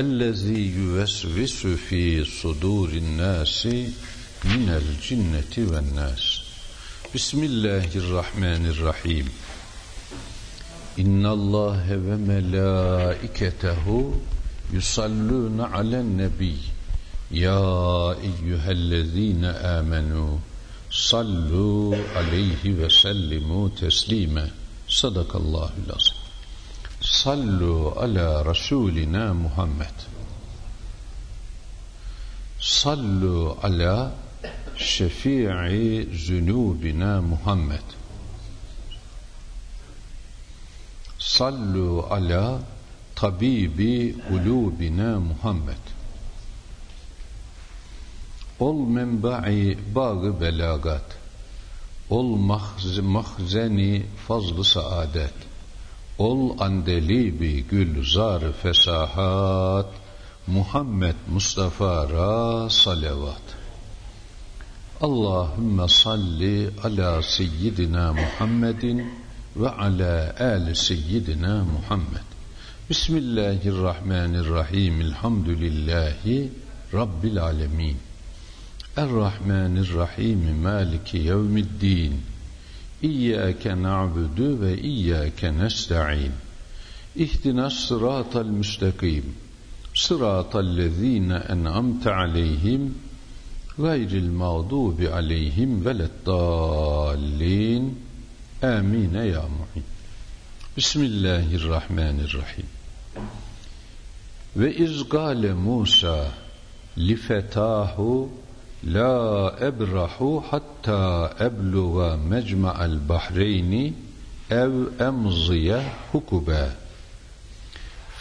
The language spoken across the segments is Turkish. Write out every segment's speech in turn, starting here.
ellezî yüvesvisü fî sudûrin nâsi minel cinneti ven nâs. Bismillahirrahmanirrahim. İnna ve melâiketehu yusallûne alen nebiy. Ya eyyühellezîne âmenû. Sallu aleyhi ve sellimu teslime. Sadakallahü lazim sallu ala Resulina Muhammed. Sallu ala şefii zünubina Muhammed. Sallu ala tabibi ulubina Muhammed. Ol menba'i bağı belagat. Ol mahz mahzeni fazlı saadet Ol andelibi gülzar fesahat Muhammed Mustafa ra salavat. Allahümme salli ala seyyidina Muhammedin ve ala ali seyyidina Muhammed. Bismillahirrahmanirrahim. Elhamdülillahi Rabbil alemin. Errahmanirrahim. Maliki yevmiddin إياك نعبد وإياك نستعين. اهدنا الصراط المستقيم. صراط الذين أنعمت عليهم غير المغضوب عليهم ولا الضالين. آمين يا معين بسم الله الرحمن الرحيم. وإذ قال موسى لفتاه لا أبرح حتى أبلغ مجمع البحرين أو أمضي حكبا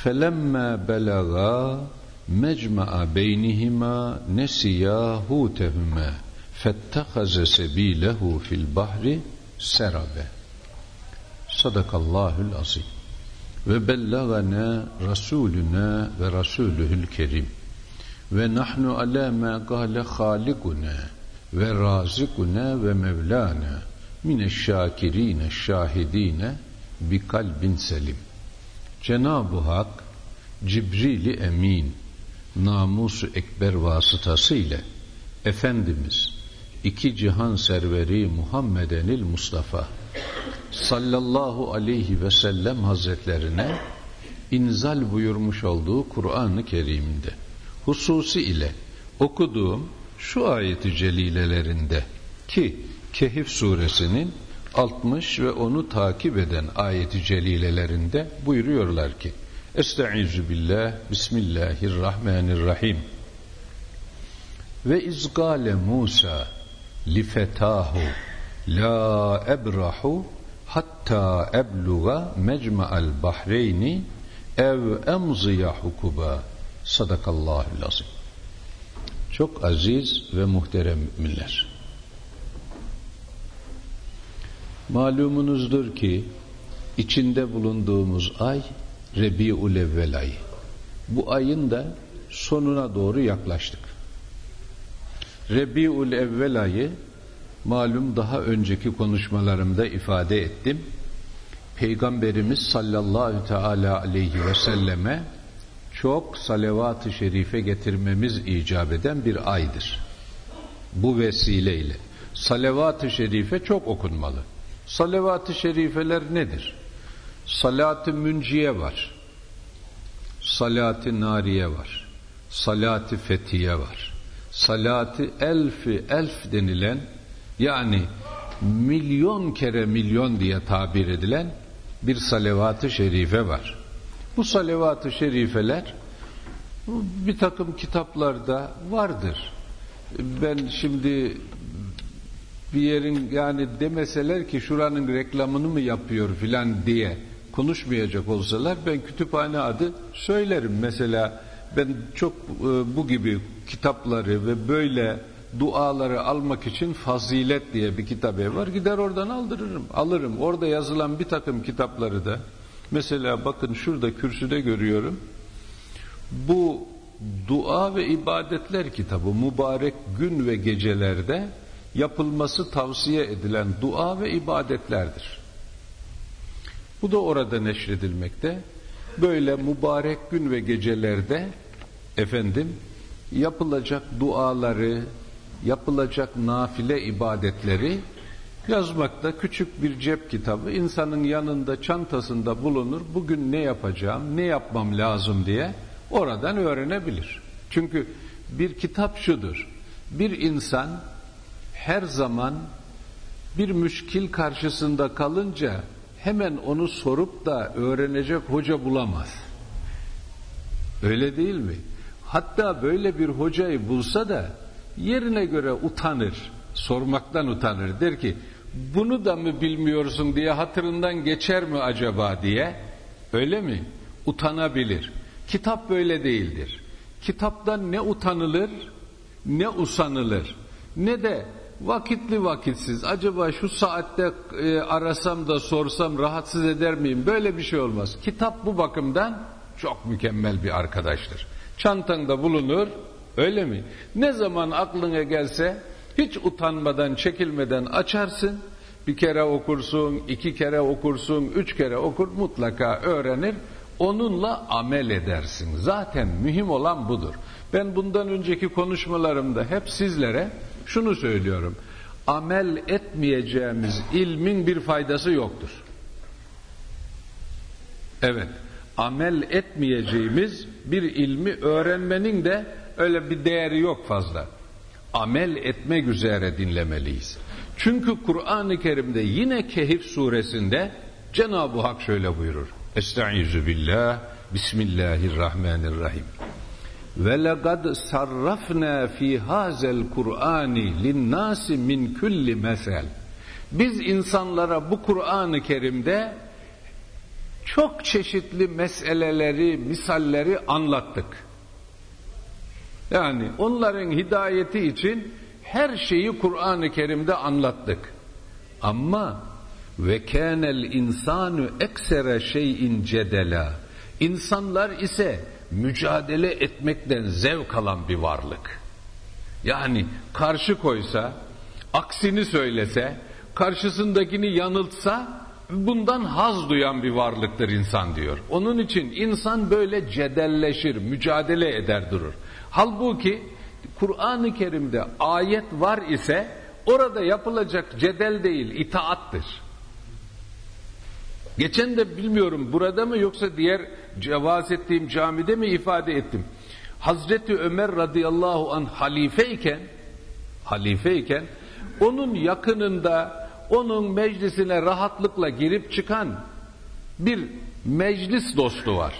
فلما بلغا مجمع بينهما نسيا هوتهما فاتخذ سبيله في البحر سربا. صدق الله العظيم. وبلغنا رسولنا ورسوله الكريم. Ve nahnu ala ma gale halikuna ve razikuna ve mevlana mineşşakirine şahidine bi kalbin selim. Cenab-ı Hak Cibril-i Emin namusu ekber vasıtası ile Efendimiz iki cihan serveri Muhammedenil Mustafa sallallahu aleyhi ve sellem hazretlerine inzal buyurmuş olduğu Kur'an-ı Kerim'de hususi ile okuduğum şu ayeti celilelerinde ki Kehif suresinin 60 ve onu takip eden ayeti celilelerinde buyuruyorlar ki Estaizu billah Bismillahirrahmanirrahim. Ve izgale Musa li fetahu la ebrahu hatta ebluğa mecma'al bahreyni ev emziya hukuba Sadakallahül azim. Çok aziz ve muhterem müminler. Malumunuzdur ki içinde bulunduğumuz ay Rebi'ül Evvel ayı. Bu ayın da sonuna doğru yaklaştık. Rebi'ül Evvel ayı malum daha önceki konuşmalarımda ifade ettim. Peygamberimiz sallallahu teala aleyhi ve selleme çok salavat-ı şerife getirmemiz icap eden bir aydır. Bu vesileyle salavat-ı şerife çok okunmalı. Salavat-ı şerifeler nedir? Salat-ı münciye var. Salat-ı nariye var. Salat-ı fetiye var. Salat-ı elfi elf denilen yani milyon kere milyon diye tabir edilen bir salavat-ı şerife var. Bu salavat-ı şerifeler bir takım kitaplarda vardır. Ben şimdi bir yerin yani demeseler ki şuranın reklamını mı yapıyor filan diye konuşmayacak olsalar ben kütüphane adı söylerim. Mesela ben çok e, bu gibi kitapları ve böyle duaları almak için fazilet diye bir kitap ev var. Gider oradan aldırırım, alırım. Orada yazılan bir takım kitapları da mesela bakın şurada kürsüde görüyorum. Bu dua ve ibadetler kitabı mübarek gün ve gecelerde yapılması tavsiye edilen dua ve ibadetlerdir. Bu da orada neşredilmekte. Böyle mübarek gün ve gecelerde efendim yapılacak duaları, yapılacak nafile ibadetleri yazmakta küçük bir cep kitabı insanın yanında çantasında bulunur. Bugün ne yapacağım, ne yapmam lazım diye oradan öğrenebilir. Çünkü bir kitap şudur. Bir insan her zaman bir müşkil karşısında kalınca hemen onu sorup da öğrenecek hoca bulamaz. Öyle değil mi? Hatta böyle bir hocayı bulsa da yerine göre utanır, sormaktan utanır. Der ki bunu da mı bilmiyorsun diye hatırından geçer mi acaba diye. Öyle mi? Utanabilir. Kitap böyle değildir. Kitaptan ne utanılır ne usanılır ne de vakitli vakitsiz acaba şu saatte e, arasam da sorsam rahatsız eder miyim böyle bir şey olmaz kitap bu bakımdan çok mükemmel bir arkadaştır çantanda bulunur öyle mi ne zaman aklına gelse hiç utanmadan çekilmeden açarsın bir kere okursun iki kere okursun üç kere okur mutlaka öğrenir onunla amel edersin zaten mühim olan budur ben bundan önceki konuşmalarımda hep sizlere şunu söylüyorum. Amel etmeyeceğimiz ilmin bir faydası yoktur. Evet, amel etmeyeceğimiz bir ilmi öğrenmenin de öyle bir değeri yok fazla. Amel etmek üzere dinlemeliyiz. Çünkü Kur'an-ı Kerim'de yine Kehif suresinde Cenab-ı Hak şöyle buyurur. Estaizu billah, Bismillahirrahmanirrahim. Ve legad sarrafna fi hazel Kur'ani linnasi min kulli mesel. Biz insanlara bu Kur'an-ı Kerim'de çok çeşitli meseleleri, misalleri anlattık. Yani onların hidayeti için her şeyi Kur'an-ı Kerim'de anlattık. Ama ve kânel insanu eksere şeyin cedela. İnsanlar ise mücadele etmekten zevk alan bir varlık. Yani karşı koysa, aksini söylese, karşısındakini yanıltsa bundan haz duyan bir varlıktır insan diyor. Onun için insan böyle cedelleşir, mücadele eder durur. Halbuki Kur'an-ı Kerim'de ayet var ise orada yapılacak cedel değil, itaattır. Geçen de bilmiyorum burada mı yoksa diğer cevaz ettiğim camide mi ifade ettim. Hazreti Ömer radıyallahu an halifeyken halifeyken onun yakınında onun meclisine rahatlıkla girip çıkan bir meclis dostu var.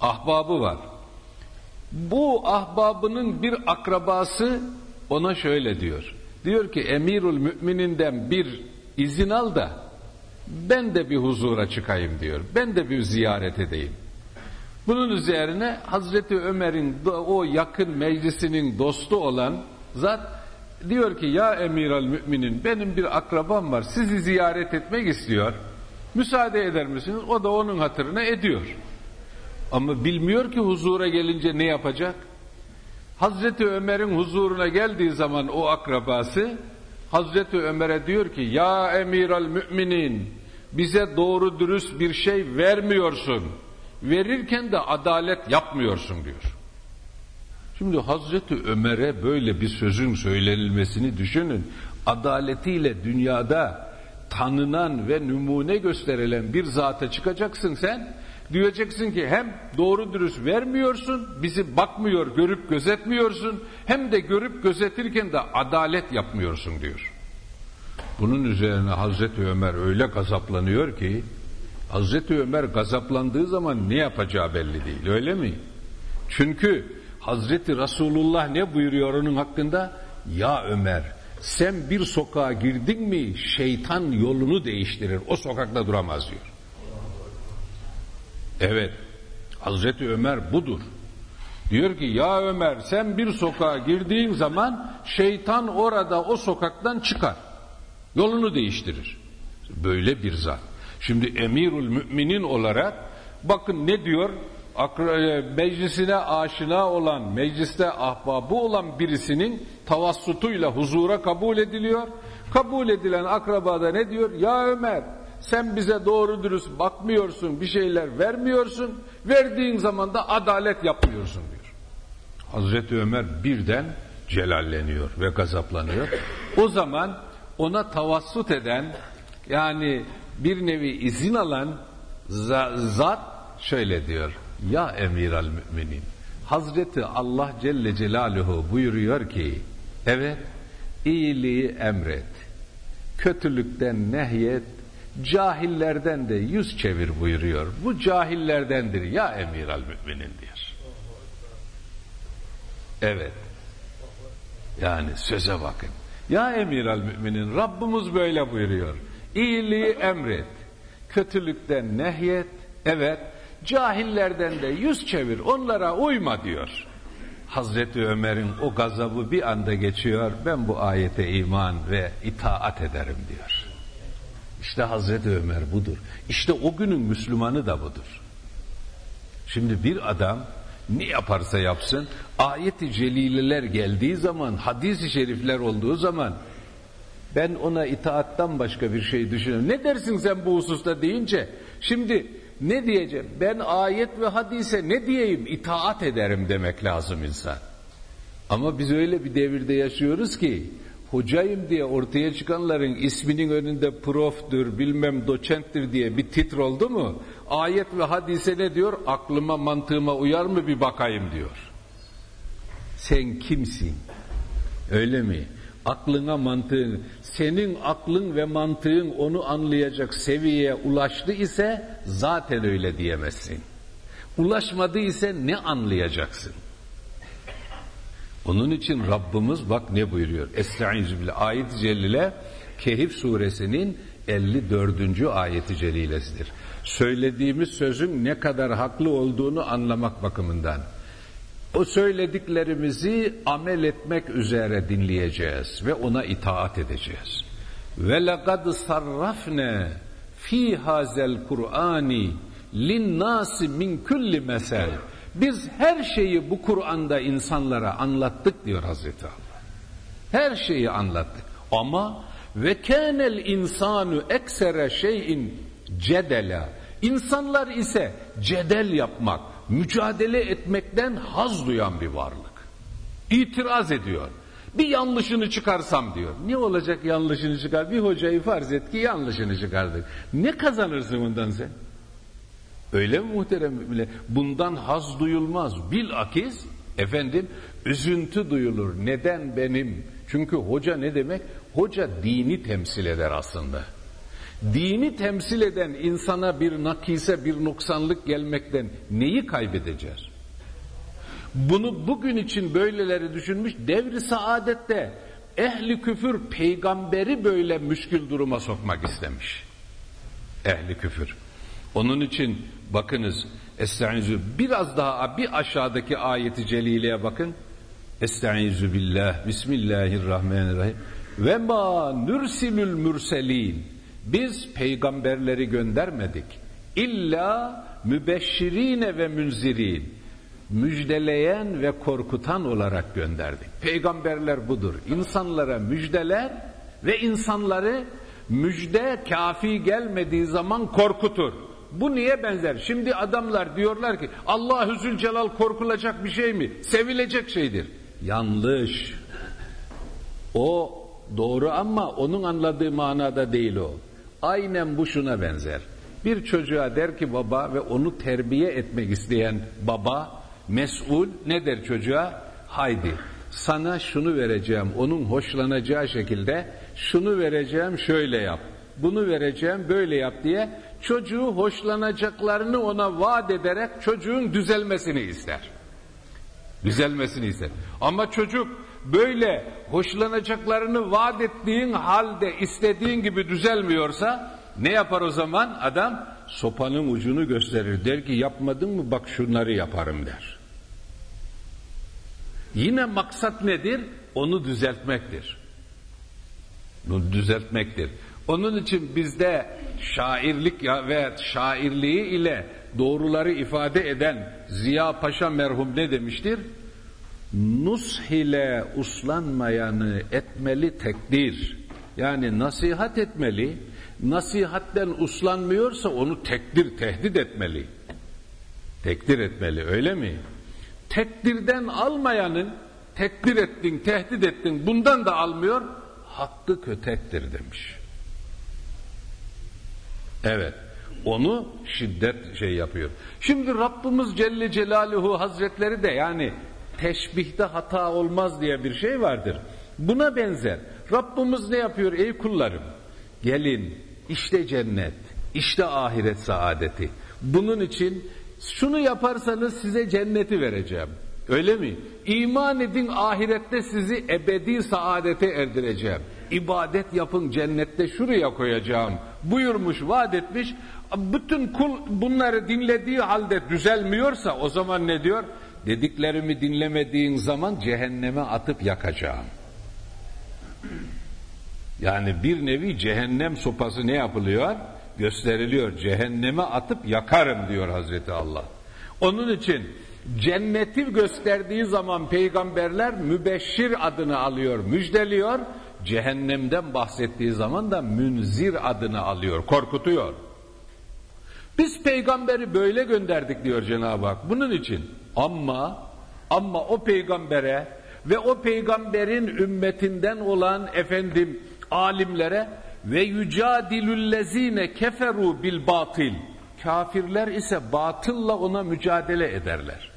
Ahbabı var. Bu ahbabının bir akrabası ona şöyle diyor. Diyor ki emirül mümininden bir izin al da ben de bir huzura çıkayım diyor. Ben de bir ziyaret edeyim. Bunun üzerine Hazreti Ömer'in o yakın meclisinin dostu olan zat diyor ki ya emiral müminin benim bir akrabam var sizi ziyaret etmek istiyor. Müsaade eder misiniz? O da onun hatırına ediyor. Ama bilmiyor ki huzura gelince ne yapacak? Hazreti Ömer'in huzuruna geldiği zaman o akrabası Hazreti Ömer'e diyor ki ya emiral müminin bize doğru dürüst bir şey vermiyorsun. Verirken de adalet yapmıyorsun diyor. Şimdi Hazreti Ömer'e böyle bir sözün söylenilmesini düşünün. Adaletiyle dünyada tanınan ve numune gösterilen bir zata çıkacaksın sen. Diyeceksin ki hem doğru dürüst vermiyorsun, bizi bakmıyor, görüp gözetmiyorsun, hem de görüp gözetirken de adalet yapmıyorsun diyor. Bunun üzerine Hazreti Ömer öyle gazaplanıyor ki, Hazreti Ömer gazaplandığı zaman ne yapacağı belli değil, öyle mi? Çünkü Hazreti Resulullah ne buyuruyor onun hakkında? Ya Ömer, sen bir sokağa girdin mi şeytan yolunu değiştirir, o sokakta duramaz diyor. Evet, Hazreti Ömer budur. Diyor ki ya Ömer sen bir sokağa girdiğin zaman şeytan orada o sokaktan çıkar. Yolunu değiştirir. Böyle bir zat. Şimdi emirül müminin olarak bakın ne diyor? E, meclisine aşina olan, mecliste ahbabı olan birisinin tavassutuyla huzura kabul ediliyor. Kabul edilen akrabada ne diyor? Ya Ömer sen bize doğru dürüst bakmıyorsun, bir şeyler vermiyorsun. Verdiğin zaman da adalet yapmıyorsun diyor. Hazreti Ömer birden celalleniyor ve gazaplanıyor. O zaman ona tavassut eden yani bir nevi izin alan zat şöyle diyor. Ya emir al müminin. Hazreti Allah Celle Celaluhu buyuruyor ki evet iyiliği emret. Kötülükten nehyet. Cahillerden de yüz çevir buyuruyor. Bu cahillerdendir ya emir al müminin diyor. Evet. Yani söze bakın. Ya emir al müminin Rabbimiz böyle buyuruyor. İyiliği emret. Kötülükten nehyet. Evet Cahillerden de yüz çevir, onlara uyma diyor. Hazreti Ömer'in o gazabı bir anda geçiyor. Ben bu ayete iman ve itaat ederim diyor. İşte Hazreti Ömer budur. İşte o günün Müslümanı da budur. Şimdi bir adam ne yaparsa yapsın ayeti celileler geldiği zaman hadis-i şerifler olduğu zaman ben ona itaattan başka bir şey düşünüyorum. Ne dersin sen bu hususta deyince şimdi ne diyeceğim? Ben ayet ve hadise ne diyeyim? İtaat ederim demek lazım insan. Ama biz öyle bir devirde yaşıyoruz ki hocayım diye ortaya çıkanların isminin önünde proftur, bilmem doçenttir diye bir titr oldu mu? Ayet ve hadise ne diyor? Aklıma mantığıma uyar mı bir bakayım diyor. Sen kimsin? Öyle mi? Aklına mantığın, senin aklın ve mantığın onu anlayacak seviyeye ulaştı ise zaten öyle diyemezsin. Ulaşmadı ise ne anlayacaksın? Onun için Rabbimiz bak ne buyuruyor? Estaizu billah ayet-i celile Kehif suresinin 54. ayeti celilesidir. Söylediğimiz sözün ne kadar haklı olduğunu anlamak bakımından. O söylediklerimizi amel etmek üzere dinleyeceğiz ve ona itaat edeceğiz. Ve lekad sarrafne fi hazel Kur'ani lin nasi min kulli mesel. Biz her şeyi bu Kur'an'da insanlara anlattık diyor Hazreti Allah. Her şeyi anlattık. Ama ve kânel insanu eksere şeyin cedela. İnsanlar ise cedel yapmak, mücadele etmekten haz duyan bir varlık. İtiraz ediyor. Bir yanlışını çıkarsam diyor. Ne olacak yanlışını çıkar? Bir hocayı farz et ki yanlışını çıkardık. Ne kazanırsın ondan sen? Öyle mi muhterem müminler? Bundan haz duyulmaz. Bilakis efendim üzüntü duyulur. Neden benim? Çünkü hoca ne demek? Hoca dini temsil eder aslında. Dini temsil eden insana bir nakise, bir noksanlık gelmekten neyi kaybedeceğiz? Bunu bugün için böyleleri düşünmüş, devri saadette ehli küfür peygamberi böyle müşkül duruma sokmak istemiş. Ehli küfür. Onun için bakınız Estaizu biraz daha bir aşağıdaki ayeti celileye bakın. Estaizu billah Bismillahirrahmanirrahim. Ve ma nürsilül mürselin. Biz peygamberleri göndermedik. İlla mübeşşirine ve münzirin. Müjdeleyen ve korkutan olarak gönderdik. Peygamberler budur. İnsanlara müjdeler ve insanları müjde kafi gelmediği zaman korkutur. Bu niye benzer? Şimdi adamlar diyorlar ki Allah-u Zülcelal korkulacak bir şey mi? Sevilecek şeydir. Yanlış. O doğru ama onun anladığı manada değil o. Aynen bu şuna benzer. Bir çocuğa der ki baba ve onu terbiye etmek isteyen baba mesul ne der çocuğa? Haydi sana şunu vereceğim onun hoşlanacağı şekilde şunu vereceğim şöyle yap bunu vereceğim böyle yap diye çocuğu hoşlanacaklarını ona vaat ederek çocuğun düzelmesini ister. Düzelmesini ister. Ama çocuk böyle hoşlanacaklarını vaat ettiğin halde istediğin gibi düzelmiyorsa ne yapar o zaman? Adam sopanın ucunu gösterir. Der ki yapmadın mı bak şunları yaparım der. Yine maksat nedir? Onu düzeltmektir. Bunu düzeltmektir. Onun için bizde şairlik ve şairliği ile doğruları ifade eden Ziya Paşa merhum ne demiştir? Nush ile uslanmayanı etmeli tekdir. Yani nasihat etmeli. Nasihatten uslanmıyorsa onu tekdir, tehdit etmeli. Tekdir etmeli öyle mi? Tekdirden almayanın tekdir ettin, tehdit ettin bundan da almıyor. Hakkı kötektir demiş. Evet. Onu şiddet şey yapıyor. Şimdi Rabbimiz Celle Celaluhu Hazretleri de yani teşbihte hata olmaz diye bir şey vardır. Buna benzer. Rabbimiz ne yapıyor ey kullarım? Gelin işte cennet, işte ahiret saadeti. Bunun için şunu yaparsanız size cenneti vereceğim. Öyle mi? İman edin ahirette sizi ebedi saadete erdireceğim. İbadet yapın cennette şuraya koyacağım. Buyurmuş, vaat etmiş. Bütün kul bunları dinlediği halde düzelmiyorsa o zaman ne diyor? Dediklerimi dinlemediğin zaman cehenneme atıp yakacağım. Yani bir nevi cehennem sopası ne yapılıyor? Gösteriliyor. Cehenneme atıp yakarım diyor Hazreti Allah. Onun için cenneti gösterdiği zaman peygamberler mübeşşir adını alıyor, müjdeliyor cehennemden bahsettiği zaman da münzir adını alıyor, korkutuyor. Biz peygamberi böyle gönderdik diyor Cenab-ı Hak. Bunun için ama ama o peygambere ve o peygamberin ümmetinden olan efendim alimlere ve yücadilüllezine keferu bil batil kafirler ise batılla ona mücadele ederler.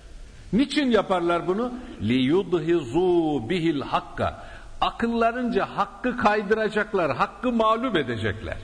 Niçin yaparlar bunu? Li yudhizu bihil hakka Akıllarınca hakkı kaydıracaklar, hakkı mağlup edecekler.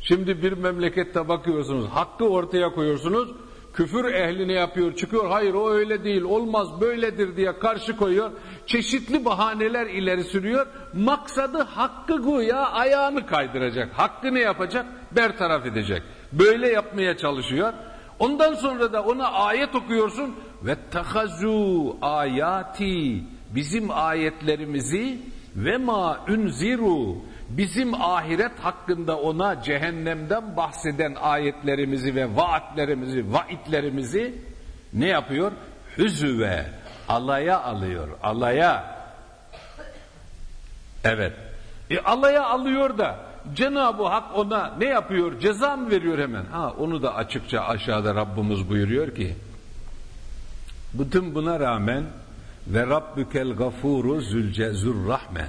Şimdi bir memlekette bakıyorsunuz, hakkı ortaya koyuyorsunuz, küfür ehline yapıyor, çıkıyor, hayır o öyle değil, olmaz, böyledir diye karşı koyuyor, çeşitli bahaneler ileri sürüyor, maksadı hakkı güya ayağını kaydıracak, hakkı ne yapacak? Bertaraf edecek. Böyle yapmaya çalışıyor. Ondan sonra da ona ayet okuyorsun ve tahazu ayati bizim ayetlerimizi ve ma unziru bizim ahiret hakkında ona cehennemden bahseden ayetlerimizi ve vaatlerimizi, vaitlerimizi ne yapıyor? Hüzüve, alaya alıyor, alaya. Evet. E alaya alıyor da Cenab-ı Hak ona ne yapıyor? Ceza mı veriyor hemen? Ha onu da açıkça aşağıda Rabbimiz buyuruyor ki bütün buna rağmen ve Rabbükel gafuru zülcezur rahme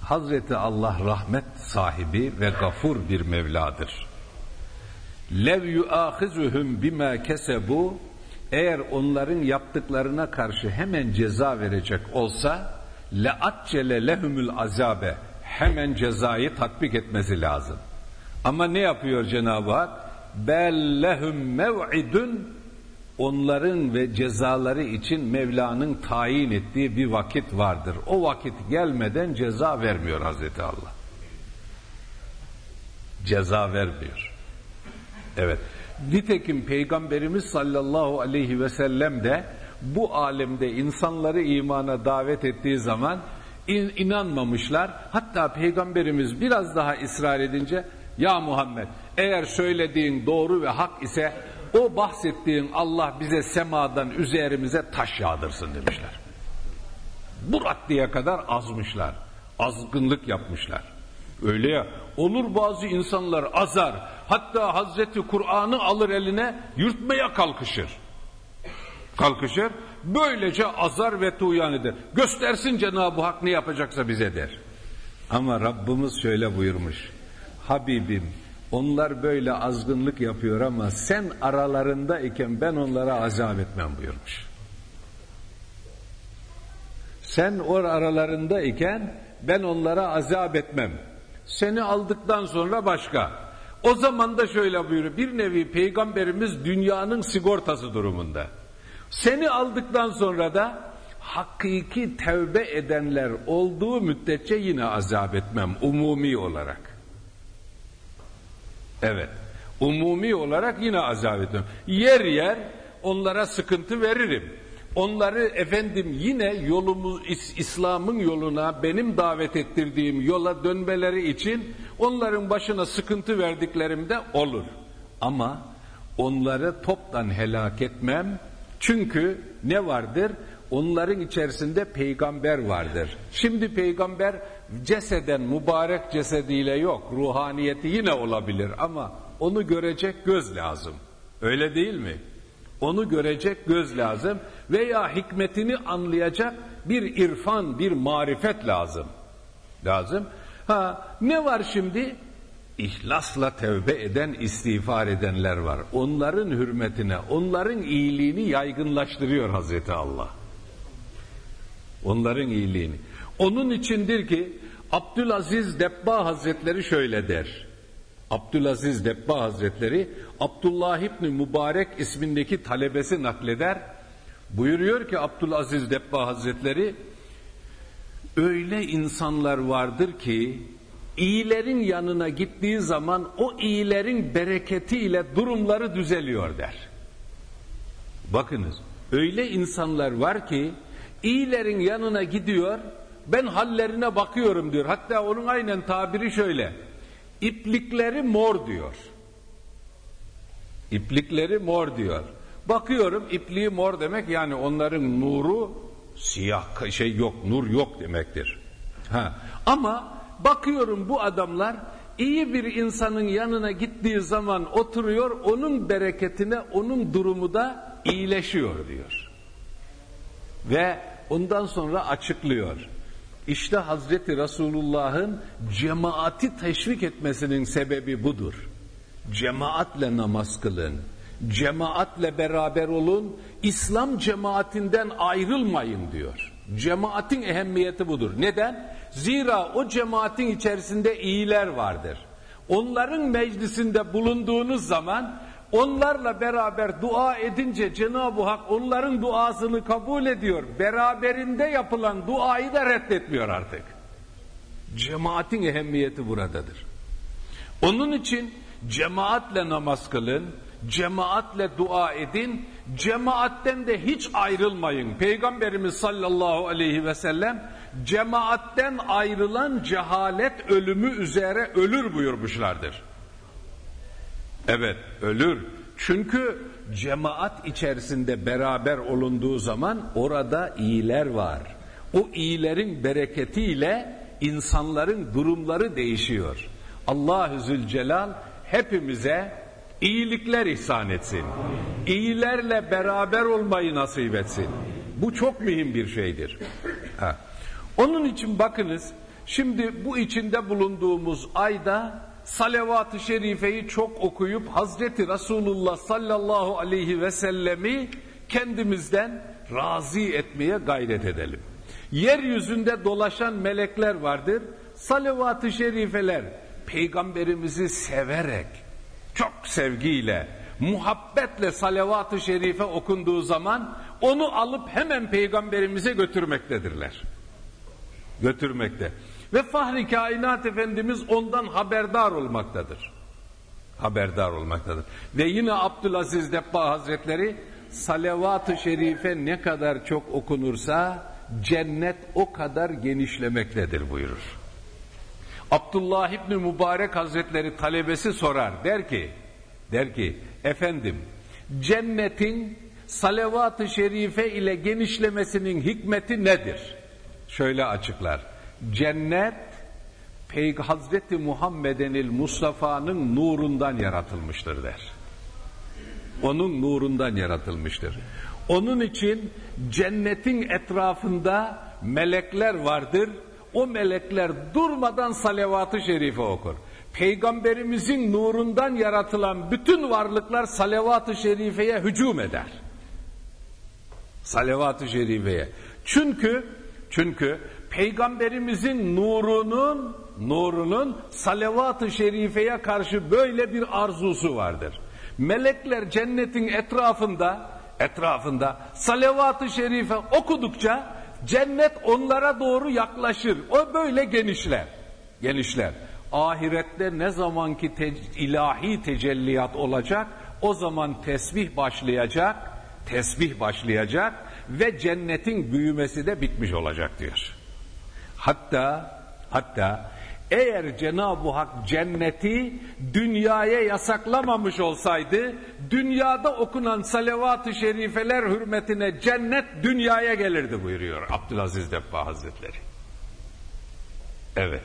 Hazreti Allah rahmet sahibi ve gafur bir Mevladır. Lev yuahizuhum bima kesebu eğer onların yaptıklarına karşı hemen ceza verecek olsa le accele lehumul azabe hemen cezayı tatbik etmesi lazım. Ama ne yapıyor Cenab-ı Hak? Bellehum mev'idun onların ve cezaları için Mevla'nın tayin ettiği bir vakit vardır. O vakit gelmeden ceza vermiyor Hazreti Allah. Ceza vermiyor. Evet. Nitekim Peygamberimiz sallallahu aleyhi ve sellem de bu alemde insanları imana davet ettiği zaman in, inanmamışlar. Hatta Peygamberimiz biraz daha ısrar edince ya Muhammed eğer söylediğin doğru ve hak ise o bahsettiğin Allah bize semadan üzerimize taş yağdırsın demişler. Bu raddeye kadar azmışlar. Azgınlık yapmışlar. Öyle ya olur bazı insanlar azar hatta Hazreti Kur'an'ı alır eline yürütmeye kalkışır. Kalkışır böylece azar ve tuğyan eder. Göstersin Cenab-ı Hak ne yapacaksa bize der. Ama Rabbimiz şöyle buyurmuş. Habibim onlar böyle azgınlık yapıyor ama sen aralarında iken ben onlara azap etmem buyurmuş. Sen o aralarında iken ben onlara azap etmem. Seni aldıktan sonra başka. O zaman da şöyle buyuruyor. Bir nevi peygamberimiz dünyanın sigortası durumunda. Seni aldıktan sonra da hakiki tevbe edenler olduğu müddetçe yine azap etmem umumi olarak. Evet. Umumi olarak yine azap etmem. Yer yer onlara sıkıntı veririm. Onları efendim yine yolumuz İslam'ın yoluna benim davet ettirdiğim yola dönmeleri için onların başına sıkıntı verdiklerimde olur. Ama onları toptan helak etmem. Çünkü ne vardır? Onların içerisinde peygamber vardır. Şimdi peygamber ceseden mübarek cesediyle yok. Ruhaniyeti yine olabilir ama onu görecek göz lazım. Öyle değil mi? Onu görecek göz lazım veya hikmetini anlayacak bir irfan, bir marifet lazım. Lazım. Ha ne var şimdi? İhlasla tevbe eden, istiğfar edenler var. Onların hürmetine, onların iyiliğini yaygınlaştırıyor Hazreti Allah. Onların iyiliğini. Onun içindir ki Abdülaziz Debba Hazretleri şöyle der. Abdülaziz Debba Hazretleri Abdullah İbni Mübarek ismindeki talebesi nakleder. Buyuruyor ki Abdülaziz Debba Hazretleri öyle insanlar vardır ki iyilerin yanına gittiği zaman o iyilerin bereketiyle durumları düzeliyor der. Bakınız öyle insanlar var ki iyilerin yanına gidiyor ben hallerine bakıyorum diyor. Hatta onun aynen tabiri şöyle. İplikleri mor diyor. İplikleri mor diyor. Bakıyorum ipliği mor demek yani onların nuru siyah şey yok, nur yok demektir. Ha. Ama bakıyorum bu adamlar iyi bir insanın yanına gittiği zaman oturuyor, onun bereketine, onun durumu da iyileşiyor diyor. Ve ondan sonra açıklıyor. İşte Hazreti Resulullah'ın cemaati teşvik etmesinin sebebi budur. Cemaatle namaz kılın, cemaatle beraber olun, İslam cemaatinden ayrılmayın diyor. Cemaatin ehemmiyeti budur. Neden? Zira o cemaatin içerisinde iyiler vardır. Onların meclisinde bulunduğunuz zaman onlarla beraber dua edince Cenab-ı Hak onların duasını kabul ediyor. Beraberinde yapılan duayı da reddetmiyor artık. Cemaatin ehemmiyeti buradadır. Onun için cemaatle namaz kılın, cemaatle dua edin, cemaatten de hiç ayrılmayın. Peygamberimiz sallallahu aleyhi ve sellem cemaatten ayrılan cehalet ölümü üzere ölür buyurmuşlardır. Evet ölür. Çünkü cemaat içerisinde beraber olunduğu zaman orada iyiler var. O iyilerin bereketiyle insanların durumları değişiyor. Allah-u Zülcelal hepimize iyilikler ihsan etsin. İyilerle beraber olmayı nasip etsin. Bu çok mühim bir şeydir. Ha. Onun için bakınız şimdi bu içinde bulunduğumuz ayda salavat-ı şerifeyi çok okuyup Hazreti Resulullah sallallahu aleyhi ve sellemi kendimizden razı etmeye gayret edelim. Yeryüzünde dolaşan melekler vardır. Salavat-ı şerifeler peygamberimizi severek, çok sevgiyle, muhabbetle salavat-ı şerife okunduğu zaman onu alıp hemen peygamberimize götürmektedirler. Götürmekte. Ve Fahri Kainat Efendimiz ondan haberdar olmaktadır. Haberdar olmaktadır. Ve yine Abdülaziz Debba Hazretleri salavat-ı şerife ne kadar çok okunursa cennet o kadar genişlemektedir buyurur. Abdullah İbni Mübarek Hazretleri talebesi sorar der ki der ki efendim cennetin salavat-ı şerife ile genişlemesinin hikmeti nedir? Şöyle açıklar cennet Peygamber Hazreti Muhammedenil Mustafa'nın nurundan yaratılmıştır der. Onun nurundan yaratılmıştır. Onun için cennetin etrafında melekler vardır. O melekler durmadan salavat-ı şerife okur. Peygamberimizin nurundan yaratılan bütün varlıklar salavat-ı şerifeye hücum eder. Salavat-ı şerifeye. Çünkü çünkü peygamberimizin nurunun nurunun salavat-ı şerifeye karşı böyle bir arzusu vardır. Melekler cennetin etrafında etrafında salavat-ı şerife okudukça cennet onlara doğru yaklaşır. O böyle genişler. Genişler. Ahirette ne zamanki te ilahi tecelliyat olacak o zaman tesbih başlayacak. Tesbih başlayacak ve cennetin büyümesi de bitmiş olacak diyor. Hatta hatta eğer Cenab-ı Hak cenneti dünyaya yasaklamamış olsaydı, dünyada okunan salavat-ı şerifeler hürmetine cennet dünyaya gelirdi buyuruyor Abdülaziz Debba Hazretleri. Evet,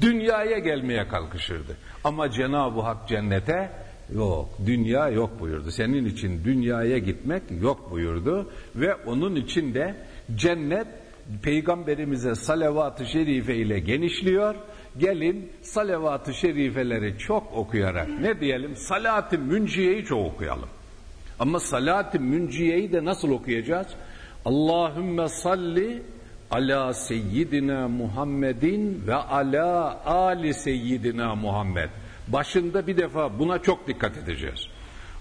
dünyaya gelmeye kalkışırdı. Ama Cenab-ı Hak cennete yok, dünya yok buyurdu. Senin için dünyaya gitmek yok buyurdu ve onun için de cennet peygamberimize salavat-ı şerife ile genişliyor. Gelin salavat-ı şerifeleri çok okuyarak ne diyelim salat-ı münciyeyi çok okuyalım. Ama salat-ı münciyeyi de nasıl okuyacağız? Allahümme salli ala seyyidina Muhammedin ve ala ali seyyidina Muhammed. Başında bir defa buna çok dikkat edeceğiz.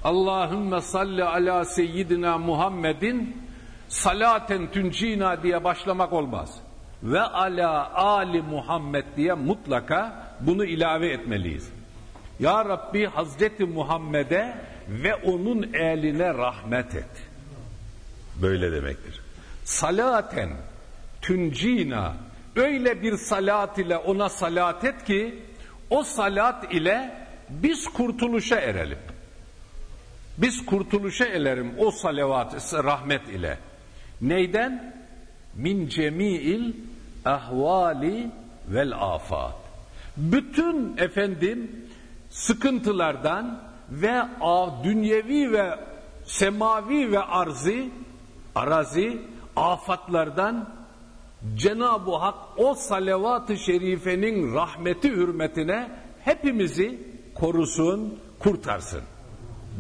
Allahümme salli ala seyyidina Muhammedin salaten tüncina diye başlamak olmaz. Ve ala ali Muhammed diye mutlaka bunu ilave etmeliyiz. Ya Rabbi Hazreti Muhammed'e ve onun eline rahmet et. Böyle demektir. Salaten tüncina öyle bir salat ile ona salat et ki o salat ile biz kurtuluşa erelim. Biz kurtuluşa erelim o salavat rahmet ile. Neyden? Min cemi'il ahvali vel afat. Bütün efendim sıkıntılardan ve dünyevi ve semavi ve arzi arazi afatlardan Cenab-ı Hak o salavat-ı şerifenin rahmeti hürmetine hepimizi korusun, kurtarsın.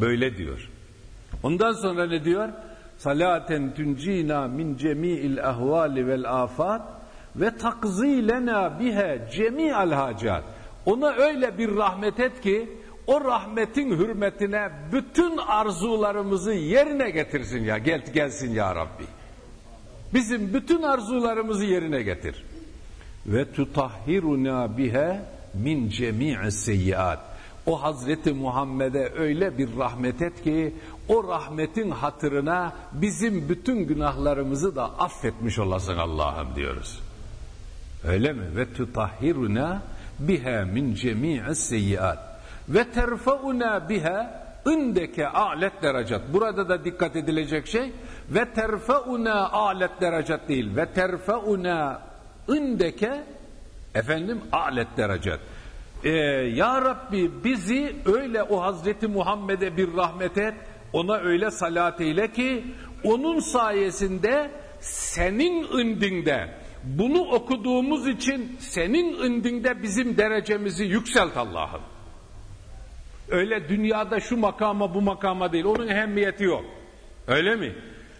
Böyle diyor. Ondan sonra ne diyor? Salaten tuncina min cemi'il ahvali vel afat ve takzilena bihe cemi'al hacat. Ona öyle bir rahmet et ki o rahmetin hürmetine bütün arzularımızı yerine getirsin ya. Gel, gelsin ya Rabbi. Bizim bütün arzularımızı yerine getir. Ve tutahhiruna bihe min cemi'i seyyiat. O Hazreti Muhammed'e öyle bir rahmet et ki o rahmetin hatırına bizim bütün günahlarımızı da affetmiş olasın Allah'ım diyoruz. Öyle mi? Ve tutahhiruna biha min cemi'i seyyiat ve terfauna biha indeke alet derecat. Burada da dikkat edilecek şey ve terfauna alet derecat değil ve terfauna indeke efendim alet derecat. Ee, ya Rabbi bizi öyle o Hazreti Muhammed'e bir rahmet et ona öyle salat eyle ki onun sayesinde senin indinde bunu okuduğumuz için senin indinde bizim derecemizi yükselt Allah'ım. Öyle dünyada şu makama bu makama değil. Onun ehemmiyeti yok. Öyle mi?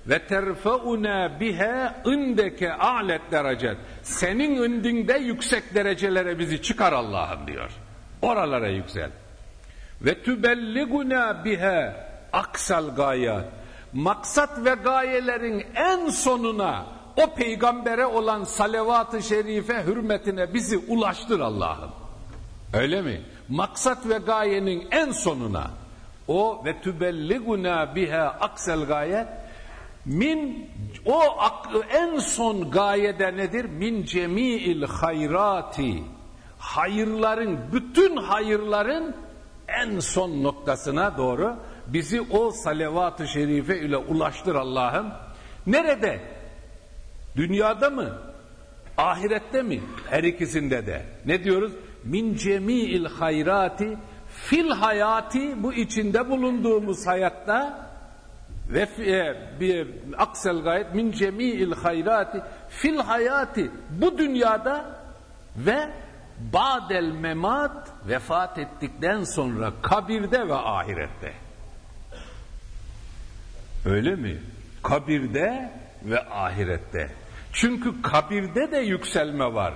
Ve terfauna biha indeke a'let derecet. Senin indinde yüksek derecelere bizi çıkar Allah'ım diyor. Oralara yüksel. Ve tübelliguna biha aksal gayat. Maksat ve gayelerin en sonuna o peygambere olan salavat-ı şerife hürmetine bizi ulaştır Allah'ım. Öyle mi? Maksat ve gayenin en sonuna o ve tübelliguna biha aksel gayet min o en son gayede nedir? Min cemi'il hayrati hayırların bütün hayırların en son noktasına doğru bizi o salavat-ı şerife ile ulaştır Allah'ım. Nerede? Dünyada mı? Ahirette mi? Her ikisinde de. Ne diyoruz? Min cemi'il hayrati fil hayati bu içinde bulunduğumuz hayatta ve e, bir aksel gayet min cemi'il hayrati fil hayati bu dünyada ve badel memat vefat ettikten sonra kabirde ve ahirette. Öyle mi? Kabirde ve ahirette. Çünkü kabirde de yükselme var.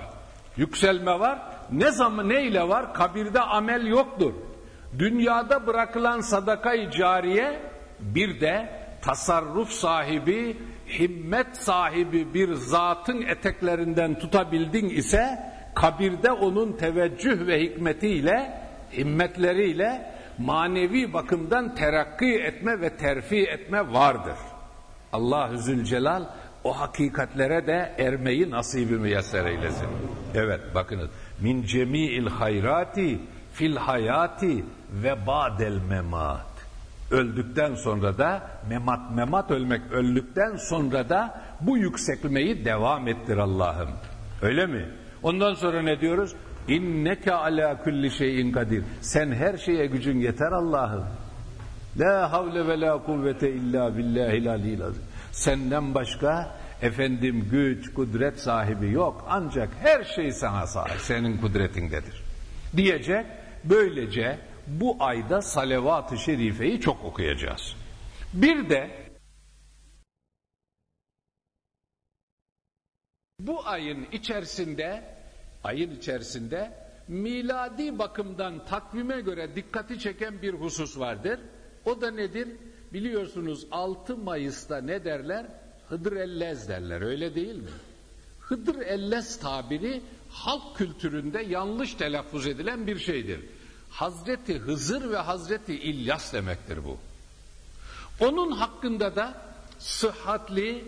Yükselme var. Ne zaman ne ile var? Kabirde amel yoktur. Dünyada bırakılan sadakayı cariye bir de tasarruf sahibi, himmet sahibi bir zatın eteklerinden tutabildin ise kabirde onun teveccüh ve hikmetiyle, himmetleriyle manevi bakımdan terakki etme ve terfi etme vardır. Allah Zülcelal o hakikatlere de ermeyi nasibi müyesser eylesin. Evet bakınız. Min cemi'il hayrati fil hayati ve ba'del memat. Öldükten sonra da memat memat ölmek öldükten sonra da bu yükselmeyi devam ettir Allah'ım. Öyle mi? Ondan sonra ne diyoruz? İnneke ala kulli şeyin kadir. Sen her şeye gücün yeter Allah'ım. La havle ve la kuvvete illa billahil aliyyil azim. Senden başka efendim güç, kudret sahibi yok. Ancak her şey sana sahip, senin kudretindedir. Diyecek, böylece bu ayda salavat-ı şerifeyi çok okuyacağız. Bir de bu ayın içerisinde ayın içerisinde miladi bakımdan takvime göre dikkati çeken bir husus vardır. O da nedir? Biliyorsunuz 6 Mayıs'ta ne derler? Hıdır Ellez derler öyle değil mi? Hıdır Ellez tabiri halk kültüründe yanlış telaffuz edilen bir şeydir. Hazreti Hızır ve Hazreti İlyas demektir bu. Onun hakkında da sıhhatli,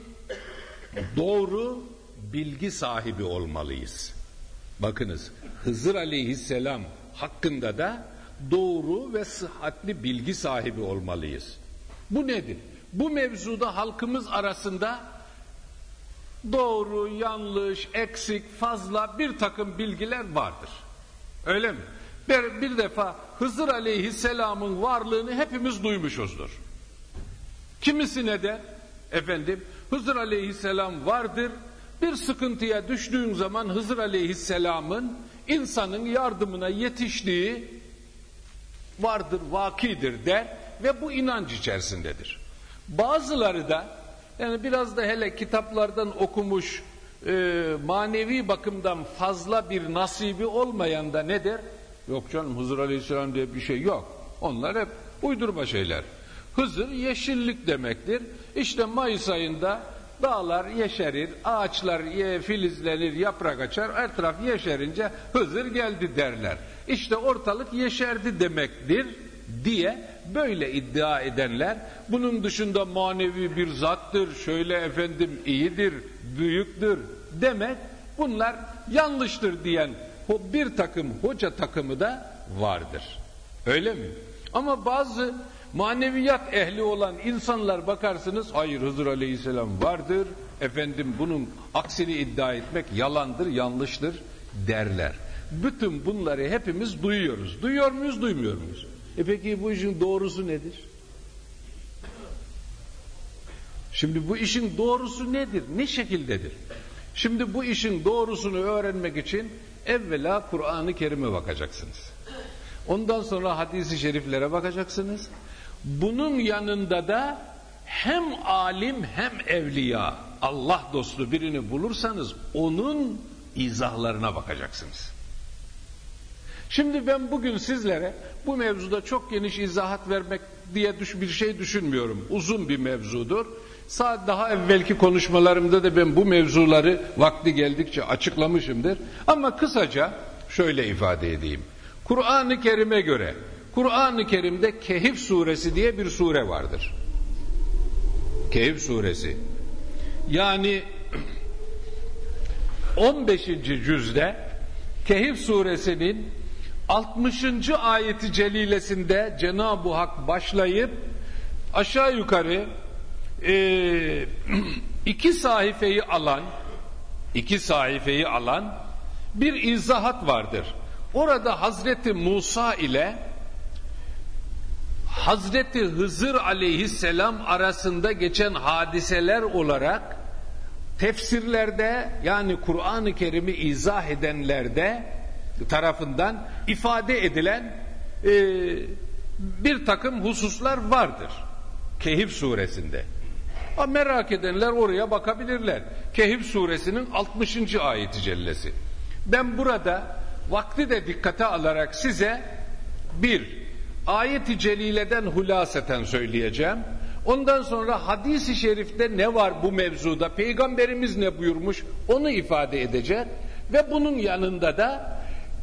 doğru bilgi sahibi olmalıyız. Bakınız Hızır aleyhisselam hakkında da doğru ve sıhhatli bilgi sahibi olmalıyız. Bu nedir? Bu mevzuda halkımız arasında doğru, yanlış, eksik, fazla bir takım bilgiler vardır. Öyle mi? Bir, bir defa Hızır aleyhisselamın varlığını hepimiz duymuşuzdur. Kimisine de efendim Hızır aleyhisselam vardır. Bir sıkıntıya düştüğün zaman Hızır aleyhisselamın insanın yardımına yetiştiği vardır, vakidir der ve bu inanç içerisindedir. Bazıları da yani biraz da hele kitaplardan okumuş e, manevi bakımdan fazla bir nasibi olmayan da ne der? Yok canım Hızır Aleyhisselam diye bir şey yok. Onlar hep uydurma şeyler. Hızır yeşillik demektir. İşte Mayıs ayında dağlar yeşerir, ağaçlar filizlenir, yaprak açar, her taraf yeşerince Hızır geldi derler. İşte ortalık yeşerdi demektir diye böyle iddia edenler bunun dışında manevi bir zattır, şöyle efendim iyidir, büyüktür demek bunlar yanlıştır diyen bir takım hoca takımı da vardır. Öyle mi? Ama bazı maneviyat ehli olan insanlar bakarsınız hayır Hızır Aleyhisselam vardır efendim bunun aksini iddia etmek yalandır, yanlıştır derler. Bütün bunları hepimiz duyuyoruz. Duyuyor muyuz, duymuyor muyuz? E peki bu işin doğrusu nedir? Şimdi bu işin doğrusu nedir? Ne şekildedir? Şimdi bu işin doğrusunu öğrenmek için evvela Kur'an-ı Kerim'e bakacaksınız. Ondan sonra hadisi şeriflere bakacaksınız. Bunun yanında da hem alim hem evliya Allah dostu birini bulursanız onun izahlarına bakacaksınız. Şimdi ben bugün sizlere bu mevzuda çok geniş izahat vermek diye bir şey düşünmüyorum. Uzun bir mevzudur. Saat daha evvelki konuşmalarımda da ben bu mevzuları vakti geldikçe açıklamışımdır. Ama kısaca şöyle ifade edeyim. Kur'an-ı Kerim'e göre Kur'an-ı Kerim'de Kehif suresi diye bir sure vardır. Kehif suresi. Yani 15. cüzde Kehif suresinin 60. ayeti celilesinde Cenab-ı Hak başlayıp aşağı yukarı e, iki sayfayı alan iki sayfayı alan bir izahat vardır. Orada Hazreti Musa ile Hazreti Hızır aleyhisselam arasında geçen hadiseler olarak tefsirlerde yani Kur'an-ı Kerim'i izah edenlerde tarafından ifade edilen e, bir takım hususlar vardır. Kehif suresinde. Merak edenler oraya bakabilirler. Kehif suresinin 60. ayeti cellesi. Ben burada vakti de dikkate alarak size bir ayeti celileden hulaseten söyleyeceğim. Ondan sonra hadisi şerifte ne var bu mevzuda, peygamberimiz ne buyurmuş onu ifade edecek ve bunun yanında da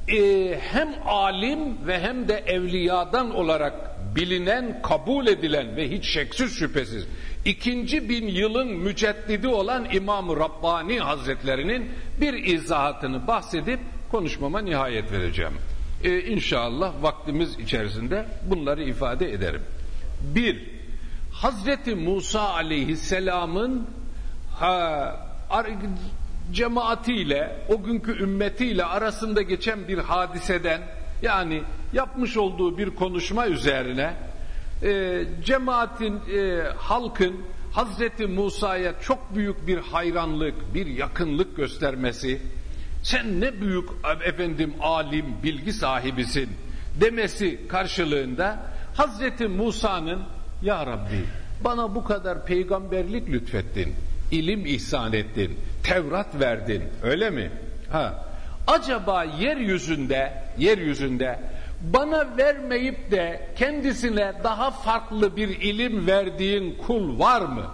e, hem alim ve hem de evliyadan olarak bilinen, kabul edilen ve hiç şeksiz şüphesiz ikinci bin yılın müceddidi olan İmam-ı Rabbani Hazretlerinin bir izahatını bahsedip konuşmama nihayet vereceğim. Ee, inşallah vaktimiz içerisinde bunları ifade ederim. Bir, Hazreti Musa aleyhisselamın cemaatiyle, o günkü ümmetiyle arasında geçen bir hadiseden, yani yapmış olduğu bir konuşma üzerine, e, cemaatin, e, halkın Hazreti Musa'ya çok büyük bir hayranlık, bir yakınlık göstermesi, sen ne büyük efendim alim, bilgi sahibisin demesi karşılığında Hazreti Musa'nın Ya Rabbi bana bu kadar peygamberlik lütfettin, ilim ihsan ettin, Tevrat verdin öyle mi? Ha. Acaba yeryüzünde, yeryüzünde bana vermeyip de kendisine daha farklı bir ilim verdiğin kul var mı?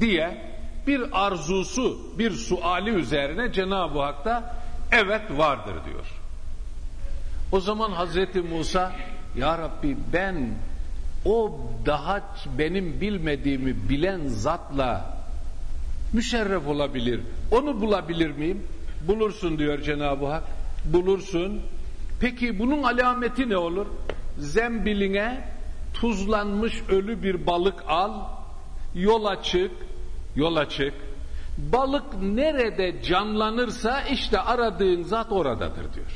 diye bir arzusu, bir suali üzerine Cenab-ı Hak da evet vardır diyor. O zaman Hazreti Musa Ya Rabbi ben o daha benim bilmediğimi bilen zatla müşerref olabilir. Onu bulabilir miyim? Bulursun diyor Cenab-ı Hak. Bulursun. Peki bunun alameti ne olur? Zembiline tuzlanmış ölü bir balık al, yola çık, yola çık. Balık nerede canlanırsa işte aradığın zat oradadır diyor.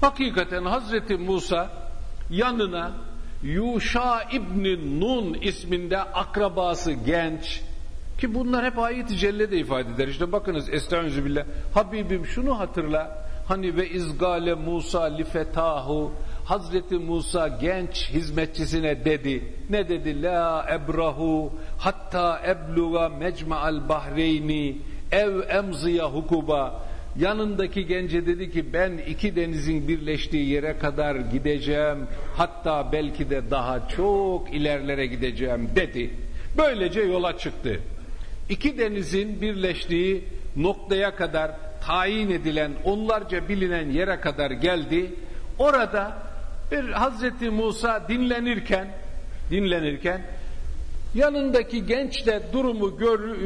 Hakikaten Hazreti Musa yanına Yuşa İbni Nun isminde akrabası genç ki bunlar hep ayet-i cellede ifade eder. İşte bakınız Estağfirullah. Habibim şunu hatırla. Hani ve izgale Musa li fetahu Hazreti Musa genç hizmetçisine dedi. Ne dedi? La ebrahu hatta ebluga mecma'al bahreyni ev emziya hukuba. Yanındaki gence dedi ki ben iki denizin birleştiği yere kadar gideceğim. Hatta belki de daha çok ilerlere gideceğim dedi. Böylece yola çıktı. İki denizin birleştiği noktaya kadar tayin edilen onlarca bilinen yere kadar geldi. Orada bir Hazreti Musa dinlenirken dinlenirken yanındaki genç de durumu gör,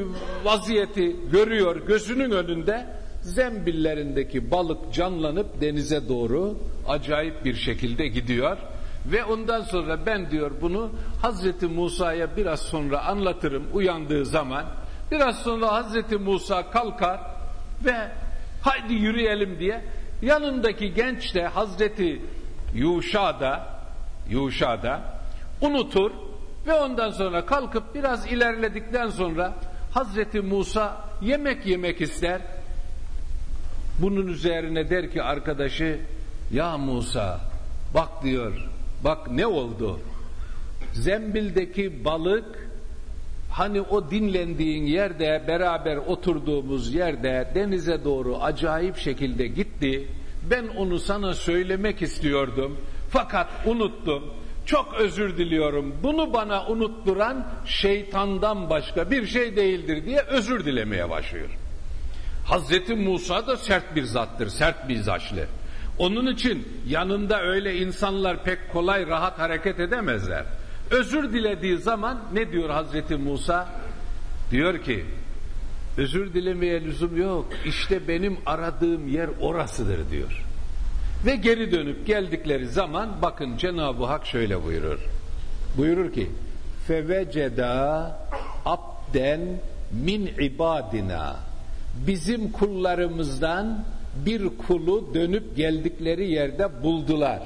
vaziyeti görüyor. Gözünün önünde zembillerindeki balık canlanıp denize doğru acayip bir şekilde gidiyor. Ve ondan sonra ben diyor bunu Hazreti Musa'ya biraz sonra anlatırım uyandığı zaman. Biraz sonra Hazreti Musa kalkar ve haydi yürüyelim diye yanındaki genç de Hazreti Yuşa'da Yuşa'da unutur ve ondan sonra kalkıp biraz ilerledikten sonra Hazreti Musa yemek yemek ister. Bunun üzerine der ki arkadaşı ya Musa bak diyor bak ne oldu? Zembildeki balık hani o dinlendiğin yerde beraber oturduğumuz yerde denize doğru acayip şekilde gitti ben onu sana söylemek istiyordum fakat unuttum. Çok özür diliyorum. Bunu bana unutturan şeytandan başka bir şey değildir diye özür dilemeye başlıyor. Hazreti Musa da sert bir zattır, sert bir zaçlı. Onun için yanında öyle insanlar pek kolay rahat hareket edemezler. Özür dilediği zaman ne diyor Hazreti Musa? Diyor ki Özür dilemeye lüzum yok. İşte benim aradığım yer orasıdır diyor. Ve geri dönüp geldikleri zaman bakın Cenab-ı Hak şöyle buyurur. Buyurur ki feveceda abden min ibadina bizim kullarımızdan bir kulu dönüp geldikleri yerde buldular.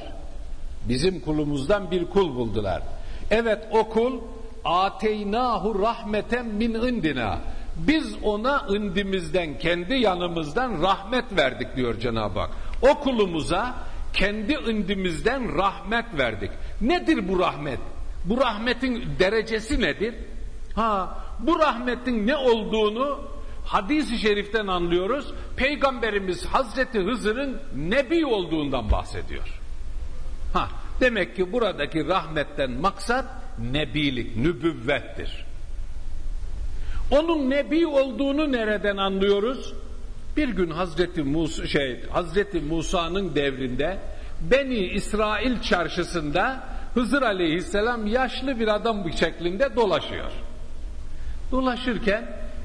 Bizim kulumuzdan bir kul buldular. Evet o kul ateynahu rahmeten min indina biz ona indimizden, kendi yanımızdan rahmet verdik diyor Cenab-ı Hak. O kulumuza kendi indimizden rahmet verdik. Nedir bu rahmet? Bu rahmetin derecesi nedir? Ha, bu rahmetin ne olduğunu hadis-i şeriften anlıyoruz. Peygamberimiz Hazreti Hızır'ın nebi olduğundan bahsediyor. Ha, demek ki buradaki rahmetten maksat nebilik, nübüvvettir. Onun nebi olduğunu nereden anlıyoruz? Bir gün Hazreti Musa şey Hazreti Musa'nın devrinde Beni İsrail çarşısında Hızır aleyhisselam yaşlı bir adam bu şeklinde dolaşıyor. Dolaşırken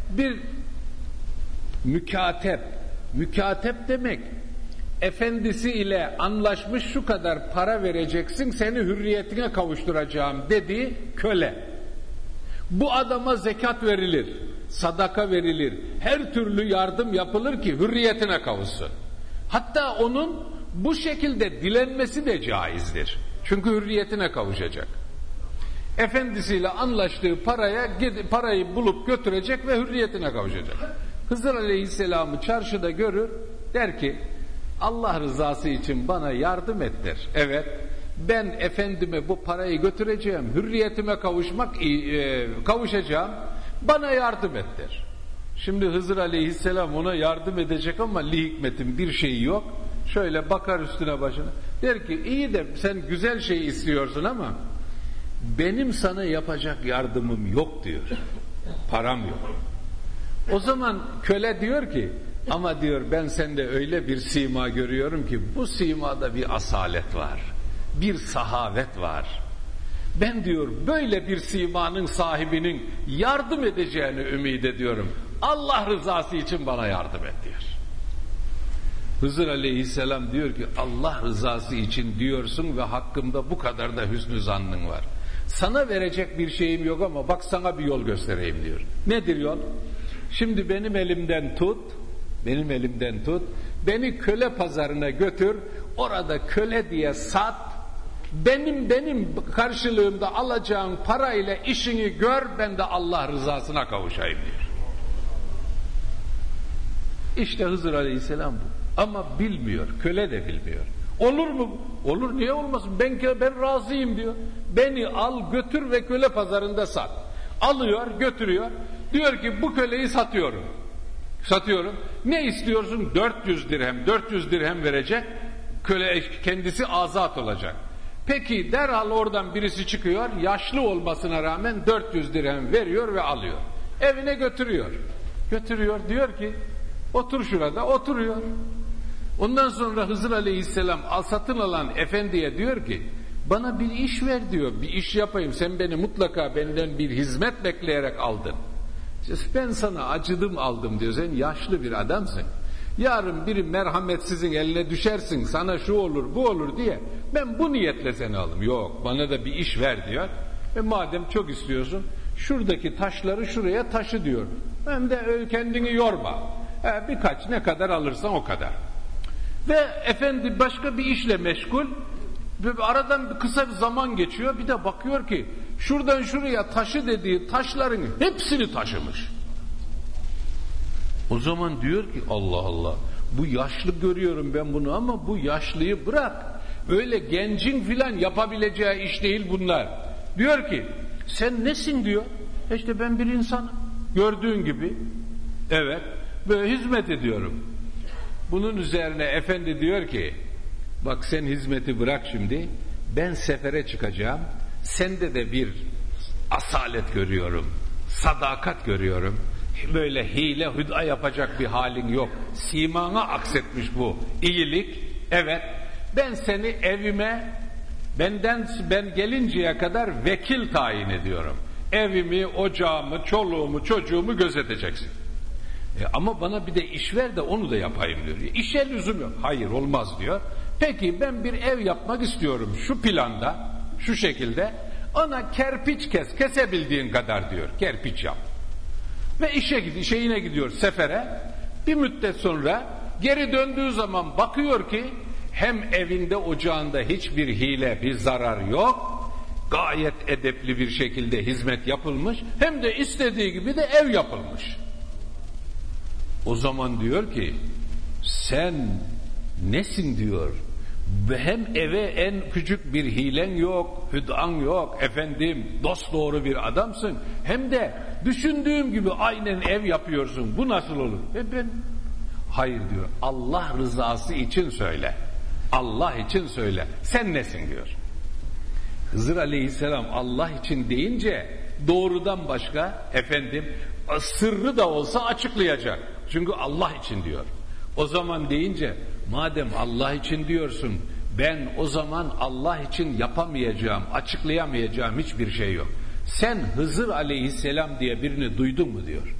bir mükatep, mükatep demek efendisi ile anlaşmış şu kadar para vereceksin seni hürriyetine kavuşturacağım dediği köle. Bu adama zekat verilir, sadaka verilir, her türlü yardım yapılır ki hürriyetine kavuşsun. Hatta onun bu şekilde dilenmesi de caizdir. Çünkü hürriyetine kavuşacak. Efendisiyle anlaştığı paraya parayı bulup götürecek ve hürriyetine kavuşacak. Hızır Aleyhisselam'ı çarşıda görür, der ki Allah rızası için bana yardım et der. Evet, ben efendime bu parayı götüreceğim, hürriyetime kavuşmak e, kavuşacağım, bana yardım et der. Şimdi Hızır Aleyhisselam ona yardım edecek ama li hikmetin bir şeyi yok. Şöyle bakar üstüne başına. Der ki iyi de sen güzel şey istiyorsun ama benim sana yapacak yardımım yok diyor. Param yok. O zaman köle diyor ki ama diyor ben sende öyle bir sima görüyorum ki bu simada bir asalet var. Bir sahavet var. Ben diyor böyle bir simanın sahibinin yardım edeceğini ümit ediyorum. Allah rızası için bana yardım et diyor. Hızır aleyhisselam diyor ki Allah rızası için diyorsun ve hakkımda bu kadar da hüsnü zannın var. Sana verecek bir şeyim yok ama bak sana bir yol göstereyim diyor. Nedir yol? Şimdi benim elimden tut, benim elimden tut, beni köle pazarına götür, orada köle diye sat, benim benim karşılığımda alacağın parayla işini gör, ben de Allah rızasına kavuşayım diyor. İşte Hızır Aleyhisselam bu. Ama bilmiyor, köle de bilmiyor. Olur mu? Olur niye olmasın? Ben ben razıyım diyor. Beni al götür ve köle pazarında sat. Alıyor, götürüyor. Diyor ki bu köleyi satıyorum. Satıyorum. Ne istiyorsun? 400 dirhem. 400 dirhem verecek. Köle kendisi azat olacak. Peki derhal oradan birisi çıkıyor. Yaşlı olmasına rağmen 400 dirhem veriyor ve alıyor. Evine götürüyor. Götürüyor diyor ki otur şurada oturuyor. Ondan sonra Hızır Aleyhisselam al satın alan efendiye diyor ki bana bir iş ver diyor. Bir iş yapayım. Sen beni mutlaka benden bir hizmet bekleyerek aldın. Ben sana acıdım aldım diyor. Sen yaşlı bir adamsın. Yarın biri merhametsizin eline düşersin. Sana şu olur bu olur diye. Ben bu niyetle seni aldım. Yok bana da bir iş ver diyor. E madem çok istiyorsun şuradaki taşları şuraya taşı diyor. Hem de kendini yorma. E, birkaç ne kadar alırsan o kadar. Ve efendi başka bir işle meşgul. Aradan kısa bir zaman geçiyor. Bir de bakıyor ki şuradan şuraya taşı dediği taşların hepsini taşımış. O zaman diyor ki Allah Allah bu yaşlı görüyorum ben bunu ama bu yaşlıyı bırak. Öyle gencin filan yapabileceği iş değil bunlar. Diyor ki sen nesin diyor. E işte ben bir insanım. Gördüğün gibi. Evet. Böyle hizmet ediyorum. Bunun üzerine efendi diyor ki bak sen hizmeti bırak şimdi ben sefere çıkacağım sende de bir asalet görüyorum sadakat görüyorum böyle hile hüda yapacak bir halin yok simana aksetmiş bu iyilik evet ben seni evime benden ben gelinceye kadar vekil tayin ediyorum evimi ocağımı çoluğumu çocuğumu gözeteceksin e ama bana bir de iş ver de onu da yapayım diyor. İşe lüzum yok. Hayır olmaz diyor. Peki ben bir ev yapmak istiyorum şu planda, şu şekilde. Ona kerpiç kes, kesebildiğin kadar diyor. Kerpiç yap. Ve işe gidiyor, şeyine gidiyor sefere. Bir müddet sonra geri döndüğü zaman bakıyor ki hem evinde ocağında hiçbir hile, bir zarar yok. Gayet edepli bir şekilde hizmet yapılmış. Hem de istediği gibi de ev yapılmış. O zaman diyor ki sen nesin diyor. Hem eve en küçük bir hilen yok, hüdan yok, efendim dost doğru bir adamsın. Hem de düşündüğüm gibi aynen ev yapıyorsun. Bu nasıl olur? E ben hayır diyor. Allah rızası için söyle. Allah için söyle. Sen nesin diyor. Hızır Aleyhisselam Allah için deyince doğrudan başka efendim sırrı da olsa açıklayacak. Çünkü Allah için diyor. O zaman deyince madem Allah için diyorsun Ben o zaman Allah için yapamayacağım, açıklayamayacağım hiçbir şey yok. Sen Hızır aleyhisselam diye birini duydun mu diyor.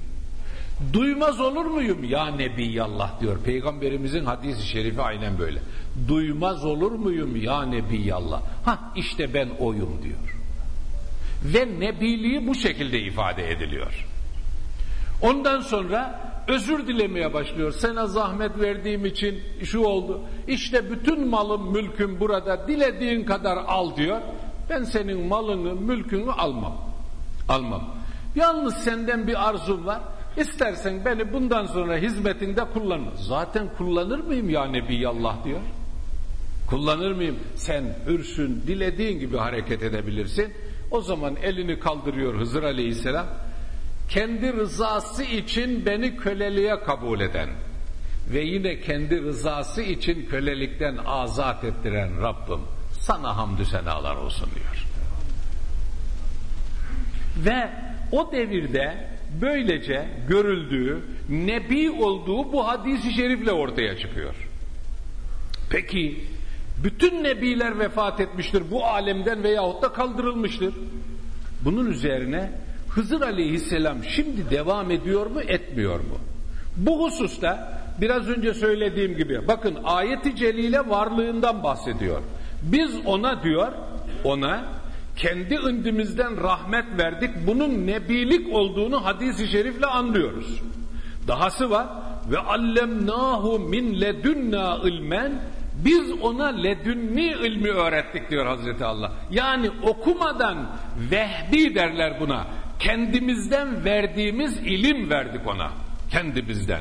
Duymaz olur muyum ya Nebiyallah diyor. Peygamberimizin hadisi şerifi aynen böyle. Duymaz olur muyum ya Nebiyallah. Ha işte ben oyum diyor. Ve nebiliği bu şekilde ifade ediliyor. Ondan sonra özür dilemeye başlıyor. Sana zahmet verdiğim için şu oldu. İşte bütün malım mülküm burada dilediğin kadar al diyor. Ben senin malını mülkünü almam. Almam. Yalnız senden bir arzum var. İstersen beni bundan sonra hizmetinde kullan. Zaten kullanır mıyım ya Nebiyallah diyor. Kullanır mıyım? Sen hürsün, dilediğin gibi hareket edebilirsin. O zaman elini kaldırıyor Hızır Aleyhisselam. Kendi rızası için beni köleliğe kabul eden ve yine kendi rızası için kölelikten azat ettiren Rabbim sana hamdü senalar olsun diyor. Ve o devirde böylece görüldüğü, nebi olduğu bu hadisi şerifle ortaya çıkıyor. Peki bütün nebiler vefat etmiştir bu alemden veyahut da kaldırılmıştır. Bunun üzerine Hızır aleyhisselam şimdi devam ediyor mu etmiyor mu? Bu hususta biraz önce söylediğim gibi bakın ayeti celile varlığından bahsediyor. Biz ona diyor ona kendi indimizden rahmet verdik bunun nebilik olduğunu hadisi şerifle anlıyoruz. Dahası var ve allemnahu min ledünna ilmen biz ona ledünni ilmi öğrettik diyor Hazreti Allah. Yani okumadan vehbi derler buna. Kendimizden verdiğimiz ilim verdik ona. Kendimizden.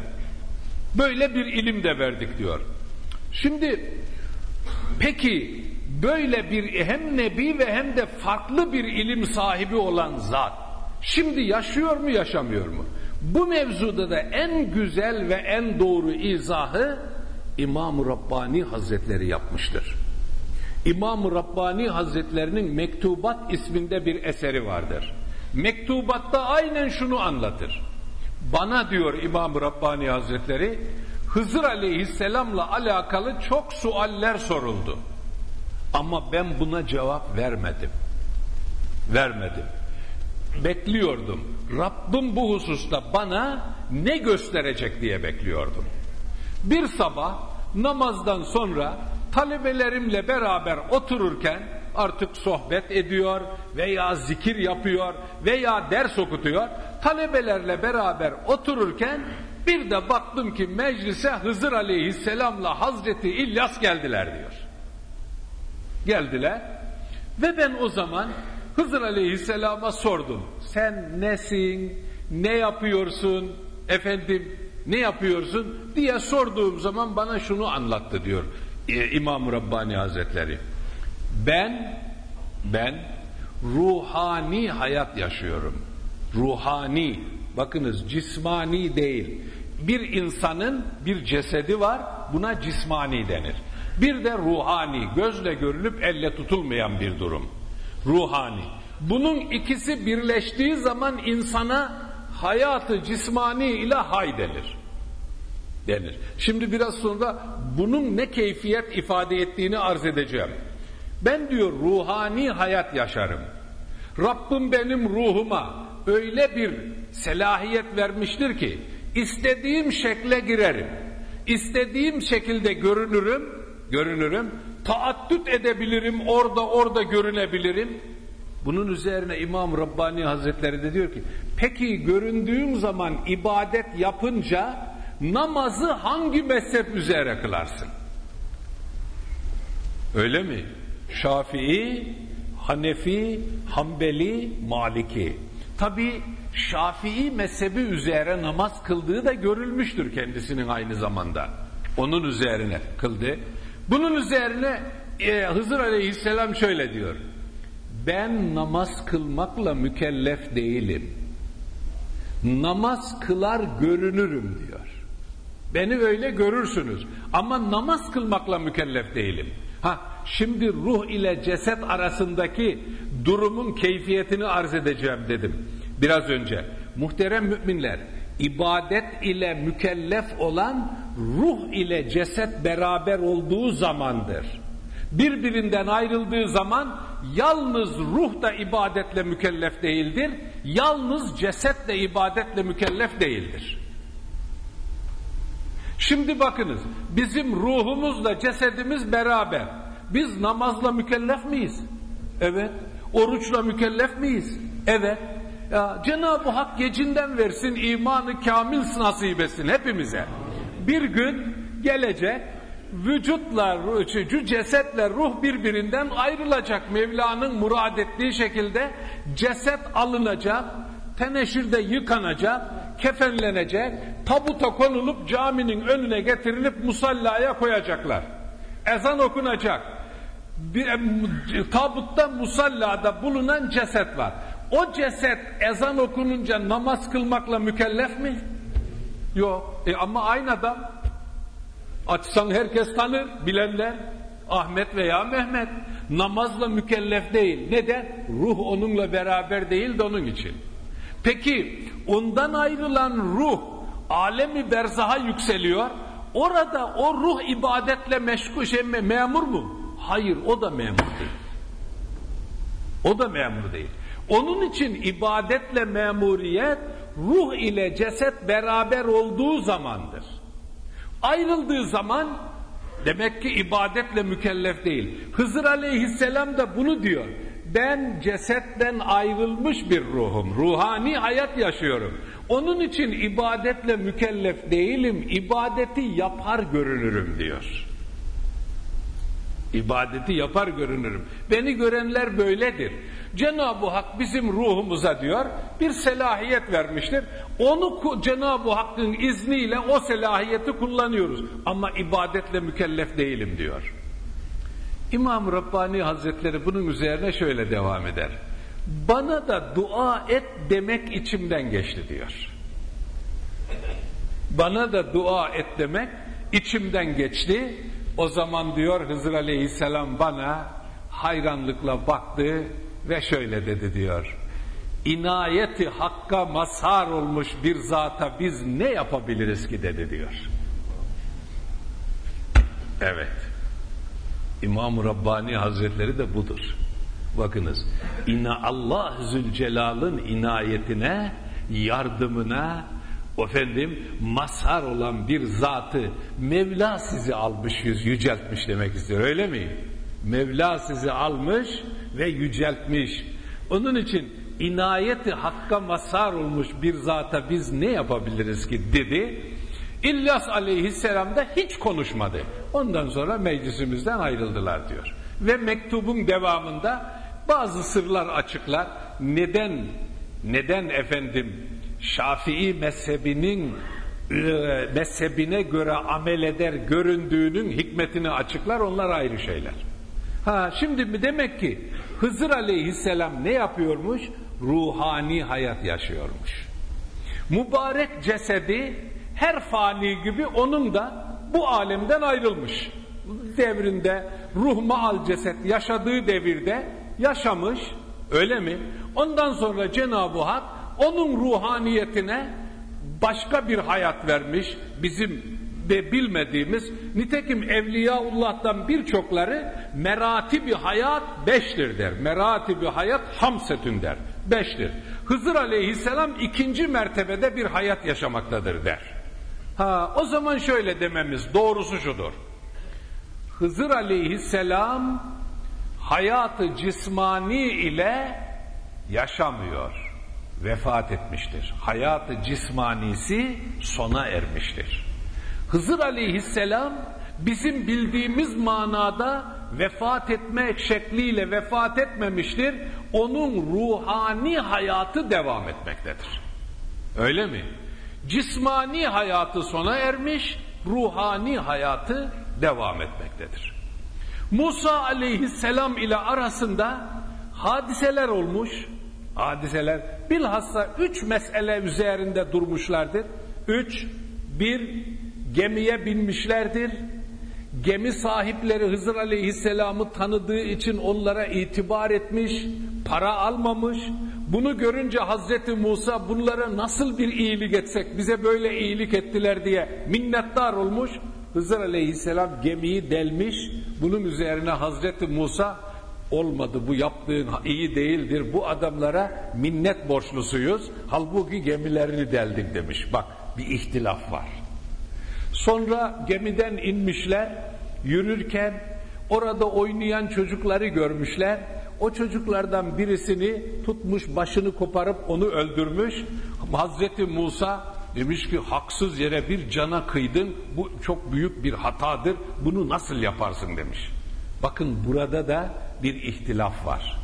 Böyle bir ilim de verdik diyor. Şimdi peki böyle bir hem nebi ve hem de farklı bir ilim sahibi olan zat şimdi yaşıyor mu yaşamıyor mu? Bu mevzuda da en güzel ve en doğru izahı İmam-ı Rabbani Hazretleri yapmıştır. İmam-ı Rabbani Hazretlerinin Mektubat isminde bir eseri vardır. Mektubatta aynen şunu anlatır. Bana diyor İmam-ı Rabbani Hazretleri Hızır Aleyhisselam'la alakalı çok sualler soruldu. Ama ben buna cevap vermedim. Vermedim. Bekliyordum. Rabbim bu hususta bana ne gösterecek diye bekliyordum. Bir sabah namazdan sonra talebelerimle beraber otururken artık sohbet ediyor veya zikir yapıyor veya ders okutuyor. Talebelerle beraber otururken bir de baktım ki meclise Hızır Aleyhisselam'la Hazreti İlyas geldiler diyor. Geldiler ve ben o zaman Hızır Aleyhisselam'a sordum. Sen nesin, ne yapıyorsun, efendim ne yapıyorsun diye sorduğum zaman bana şunu anlattı diyor İmam Rabbani Hazretleri. Ben ben ruhani hayat yaşıyorum. Ruhani bakınız cismani değil. Bir insanın bir cesedi var buna cismani denir. Bir de ruhani gözle görülüp elle tutulmayan bir durum. Ruhani. Bunun ikisi birleştiği zaman insana hayatı cismani ile hay denir. denir. Şimdi biraz sonra bunun ne keyfiyet ifade ettiğini arz edeceğim. Ben diyor ruhani hayat yaşarım. Rabbim benim ruhuma öyle bir selahiyet vermiştir ki istediğim şekle girerim. İstediğim şekilde görünürüm, görünürüm. Taaddüt edebilirim, orada orada görünebilirim. Bunun üzerine İmam Rabbani Hazretleri de diyor ki, peki göründüğüm zaman ibadet yapınca namazı hangi mezhep üzere kılarsın? Öyle mi? Şafii, Hanefi, Hanbeli, Maliki. Tabi Şafii mezhebi üzere namaz kıldığı da görülmüştür kendisinin aynı zamanda. Onun üzerine kıldı. Bunun üzerine e, Hızır Aleyhisselam şöyle diyor. Ben namaz kılmakla mükellef değilim. Namaz kılar görünürüm diyor. Beni öyle görürsünüz. Ama namaz kılmakla mükellef değilim. Ha şimdi ruh ile ceset arasındaki durumun keyfiyetini arz edeceğim dedim biraz önce. Muhterem müminler, ibadet ile mükellef olan ruh ile ceset beraber olduğu zamandır. Birbirinden ayrıldığı zaman yalnız ruh da ibadetle mükellef değildir, yalnız ceset de ibadetle mükellef değildir. Şimdi bakınız, bizim ruhumuzla cesedimiz beraber. Biz namazla mükellef miyiz? Evet. Oruçla mükellef miyiz? Evet. Cenab-ı Hak gecinden versin, imanı kamil nasip etsin hepimize. Bir gün gelecek, vücutla, cesetle ruh birbirinden ayrılacak. Mevla'nın murad ettiği şekilde ceset alınacak, teneşirde yıkanacak, kefenlenecek, tabuta konulup caminin önüne getirilip musallaya koyacaklar. Ezan okunacak. Bir, tabutta musallada bulunan ceset var. O ceset ezan okununca namaz kılmakla mükellef mi? Yok. E ama aynı adam. Açsan herkes tanır, bilenler. Ahmet veya Mehmet. Namazla mükellef değil. Neden? Ruh onunla beraber değil de onun için. Peki ondan ayrılan ruh alemi berzaha yükseliyor. Orada o ruh ibadetle meşgul şey, memur mu? Hayır o da memur değil. O da memur değil. Onun için ibadetle memuriyet ruh ile ceset beraber olduğu zamandır. Ayrıldığı zaman demek ki ibadetle mükellef değil. Hızır aleyhisselam da bunu diyor. Ben cesetten ayrılmış bir ruhum. Ruhani hayat yaşıyorum. Onun için ibadetle mükellef değilim. İbadeti yapar görünürüm diyor. İbadeti yapar görünürüm. Beni görenler böyledir. Cenab-ı Hak bizim ruhumuza diyor bir selahiyet vermiştir. Onu Cenab-ı Hakk'ın izniyle o selahiyeti kullanıyoruz. Ama ibadetle mükellef değilim diyor. İmam Rabbani Hazretleri bunun üzerine şöyle devam eder. Bana da dua et demek içimden geçti diyor. Bana da dua et demek içimden geçti. O zaman diyor Hızır Aleyhisselam bana hayranlıkla baktı ve şöyle dedi diyor. İnayeti hakka mazhar olmuş bir zata biz ne yapabiliriz ki dedi diyor. Evet. İmam Rabbani Hazretleri de budur. Bakınız. İna Allah Zülcelal'ın inayetine, yardımına, efendim mazhar olan bir zatı Mevla sizi almış yüceltmiş demek istiyor öyle mi? Mevla sizi almış ve yüceltmiş. Onun için inayeti hakka mazhar olmuş bir zata biz ne yapabiliriz ki dedi. İlyas aleyhisselam da hiç konuşmadı. Ondan sonra meclisimizden ayrıldılar diyor. Ve mektubun devamında bazı sırlar açıklar. Neden neden efendim Şafii mezhebinin e, mezhebine göre amel eder göründüğünün hikmetini açıklar onlar ayrı şeyler. Ha şimdi mi demek ki Hızır aleyhisselam ne yapıyormuş? Ruhani hayat yaşıyormuş. Mübarek cesedi her fani gibi onun da bu alemden ayrılmış. Devrinde ruh maal ceset yaşadığı devirde yaşamış öyle mi? Ondan sonra Cenab-ı Hak onun ruhaniyetine başka bir hayat vermiş bizim de bilmediğimiz nitekim Evliyaullah'tan birçokları merati bir hayat beştir der. Merati bir hayat hamsetün der. Beştir. Hızır aleyhisselam ikinci mertebede bir hayat yaşamaktadır der. Ha, o zaman şöyle dememiz doğrusu şudur. Hızır aleyhisselam hayatı cismani ile yaşamıyor. Vefat etmiştir. Hayatı cismanisi sona ermiştir. Hızır aleyhisselam bizim bildiğimiz manada vefat etmek şekliyle vefat etmemiştir. Onun ruhani hayatı devam etmektedir. Öyle mi? Cismani hayatı sona ermiş, ruhani hayatı devam etmektedir. Musa aleyhisselam ile arasında hadiseler olmuş. Hadiseler bilhassa üç mesele üzerinde durmuşlardır. Üç, bir gemiye binmişlerdir. Gemi sahipleri Hızır Aleyhisselam'ı tanıdığı için onlara itibar etmiş, para almamış. Bunu görünce Hazreti Musa bunlara nasıl bir iyilik etsek, bize böyle iyilik ettiler diye minnettar olmuş. Hızır Aleyhisselam gemiyi delmiş. Bunun üzerine Hazreti Musa olmadı bu yaptığın iyi değildir. Bu adamlara minnet borçlusuyuz. Halbuki gemilerini deldik demiş. Bak bir ihtilaf var. Sonra gemiden inmişler. Yürürken orada oynayan çocukları görmüşler. O çocuklardan birisini tutmuş başını koparıp onu öldürmüş. Hazreti Musa demiş ki haksız yere bir cana kıydın bu çok büyük bir hatadır bunu nasıl yaparsın demiş. Bakın burada da bir ihtilaf var.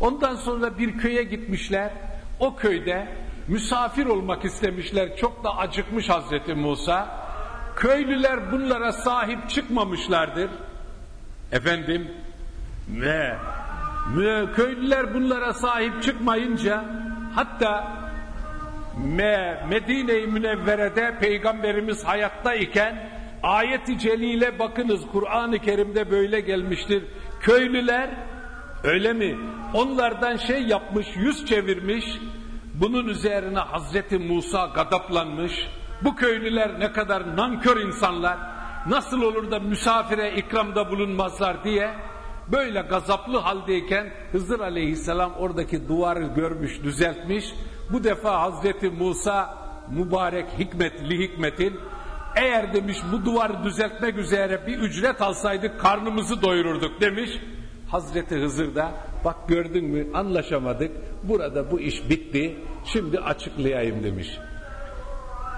Ondan sonra bir köye gitmişler. O köyde misafir olmak istemişler. Çok da acıkmış Hazreti Musa. Köylüler bunlara sahip çıkmamışlardır. Efendim ve köylüler bunlara sahip çıkmayınca hatta Me Medine-i Münevvere'de Peygamberimiz hayatta iken ayeti celile bakınız Kur'an-ı Kerim'de böyle gelmiştir. Köylüler öyle mi? Onlardan şey yapmış, yüz çevirmiş. Bunun üzerine Hazreti Musa gadaplanmış. Bu köylüler ne kadar nankör insanlar. Nasıl olur da misafire ikramda bulunmazlar diye böyle gazaplı haldeyken Hızır Aleyhisselam oradaki duvarı görmüş, düzeltmiş. Bu defa Hazreti Musa mübarek hikmetli hikmetin eğer demiş bu duvarı düzeltmek üzere bir ücret alsaydık karnımızı doyururduk demiş. Hazreti Hızır da bak gördün mü anlaşamadık burada bu iş bitti şimdi açıklayayım demiş.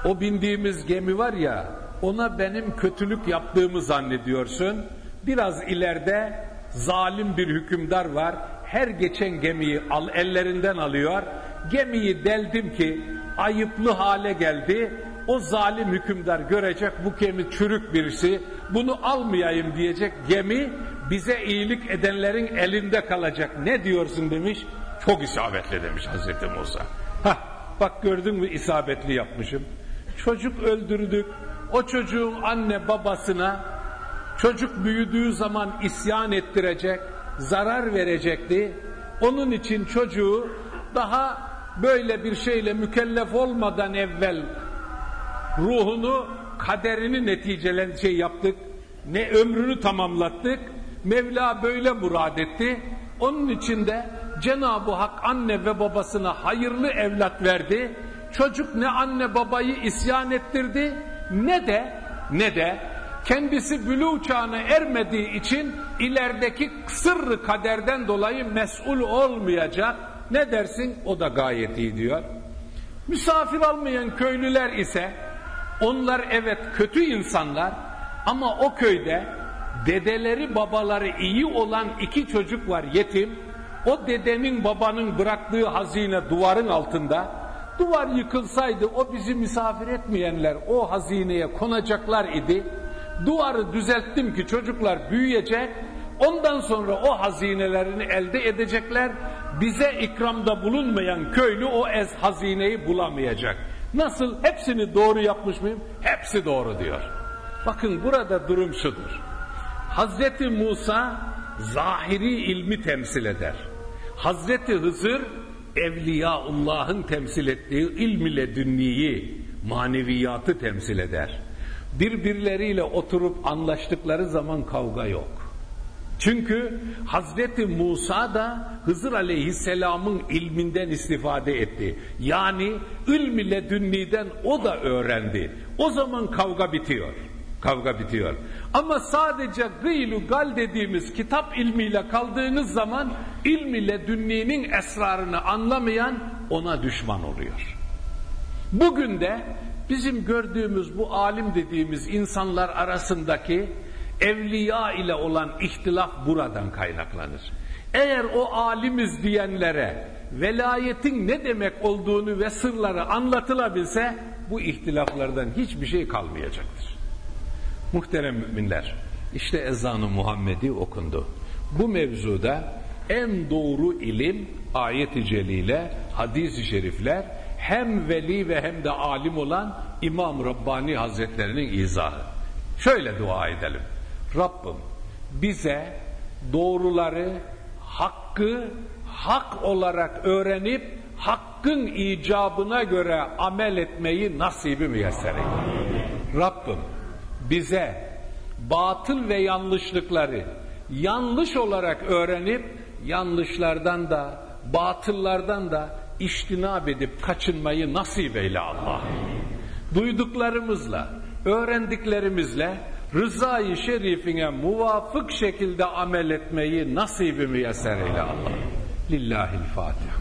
O bindiğimiz gemi var ya ona benim kötülük yaptığımı zannediyorsun. Biraz ileride zalim bir hükümdar var. Her geçen gemiyi al, ellerinden alıyor. Gemiyi deldim ki ayıplı hale geldi o zalim hükümdar görecek bu gemi çürük birisi bunu almayayım diyecek gemi bize iyilik edenlerin elinde kalacak. Ne diyorsun demiş. Çok isabetli demiş Hazreti Musa. Hah, bak gördün mü isabetli yapmışım. Çocuk öldürdük. O çocuğun anne babasına çocuk büyüdüğü zaman isyan ettirecek zarar verecekti. Onun için çocuğu daha böyle bir şeyle mükellef olmadan evvel ruhunu, kaderini neticelen şey yaptık. Ne ömrünü tamamlattık. Mevla böyle murad etti. Onun için de Cenab-ı Hak anne ve babasına hayırlı evlat verdi. Çocuk ne anne babayı isyan ettirdi ne de ne de kendisi bülü çağına ermediği için ilerideki sırrı kaderden dolayı mesul olmayacak. Ne dersin? O da gayet iyi diyor. Misafir almayan köylüler ise onlar evet kötü insanlar ama o köyde dedeleri babaları iyi olan iki çocuk var yetim. O dedenin babanın bıraktığı hazine duvarın altında. Duvar yıkılsaydı o bizi misafir etmeyenler o hazineye konacaklar idi. Duvarı düzelttim ki çocuklar büyüyecek. Ondan sonra o hazinelerini elde edecekler. Bize ikramda bulunmayan köylü o ez hazineyi bulamayacak. Nasıl? Hepsini doğru yapmış mıyım? Hepsi doğru diyor. Bakın burada durum şudur. Hazreti Musa zahiri ilmi temsil eder. Hazreti Hızır Evliyaullah'ın temsil ettiği ilm dünniyi, maneviyatı temsil eder. Birbirleriyle oturup anlaştıkları zaman kavga yok. Çünkü Hazreti Musa da Hızır Aleyhisselam'ın ilminden istifade etti. Yani ilm ile dünniden o da öğrendi. O zaman kavga bitiyor. Kavga bitiyor. Ama sadece gıylu gal dediğimiz kitap ilmiyle kaldığınız zaman ilm ile dünninin esrarını anlamayan ona düşman oluyor. Bugün de bizim gördüğümüz bu alim dediğimiz insanlar arasındaki evliya ile olan ihtilaf buradan kaynaklanır. Eğer o alimiz diyenlere velayetin ne demek olduğunu ve sırları anlatılabilse bu ihtilaflardan hiçbir şey kalmayacaktır. Muhterem müminler, işte ezanı Muhammedi okundu. Bu mevzuda en doğru ilim ayet-i celile, hadis-i şerifler hem veli ve hem de alim olan İmam Rabbani Hazretlerinin izahı. Şöyle dua edelim. Rabbim bize doğruları, hakkı hak olarak öğrenip hakkın icabına göre amel etmeyi nasibi müyesser. Rabbim bize batıl ve yanlışlıkları yanlış olarak öğrenip yanlışlardan da batıllardan da iştinab edip kaçınmayı nasip eyle Allah. Duyduklarımızla, öğrendiklerimizle rızayı şerifine muvafık şekilde amel etmeyi nasibi müyesser eyle Allah. Lillahil Fatiha.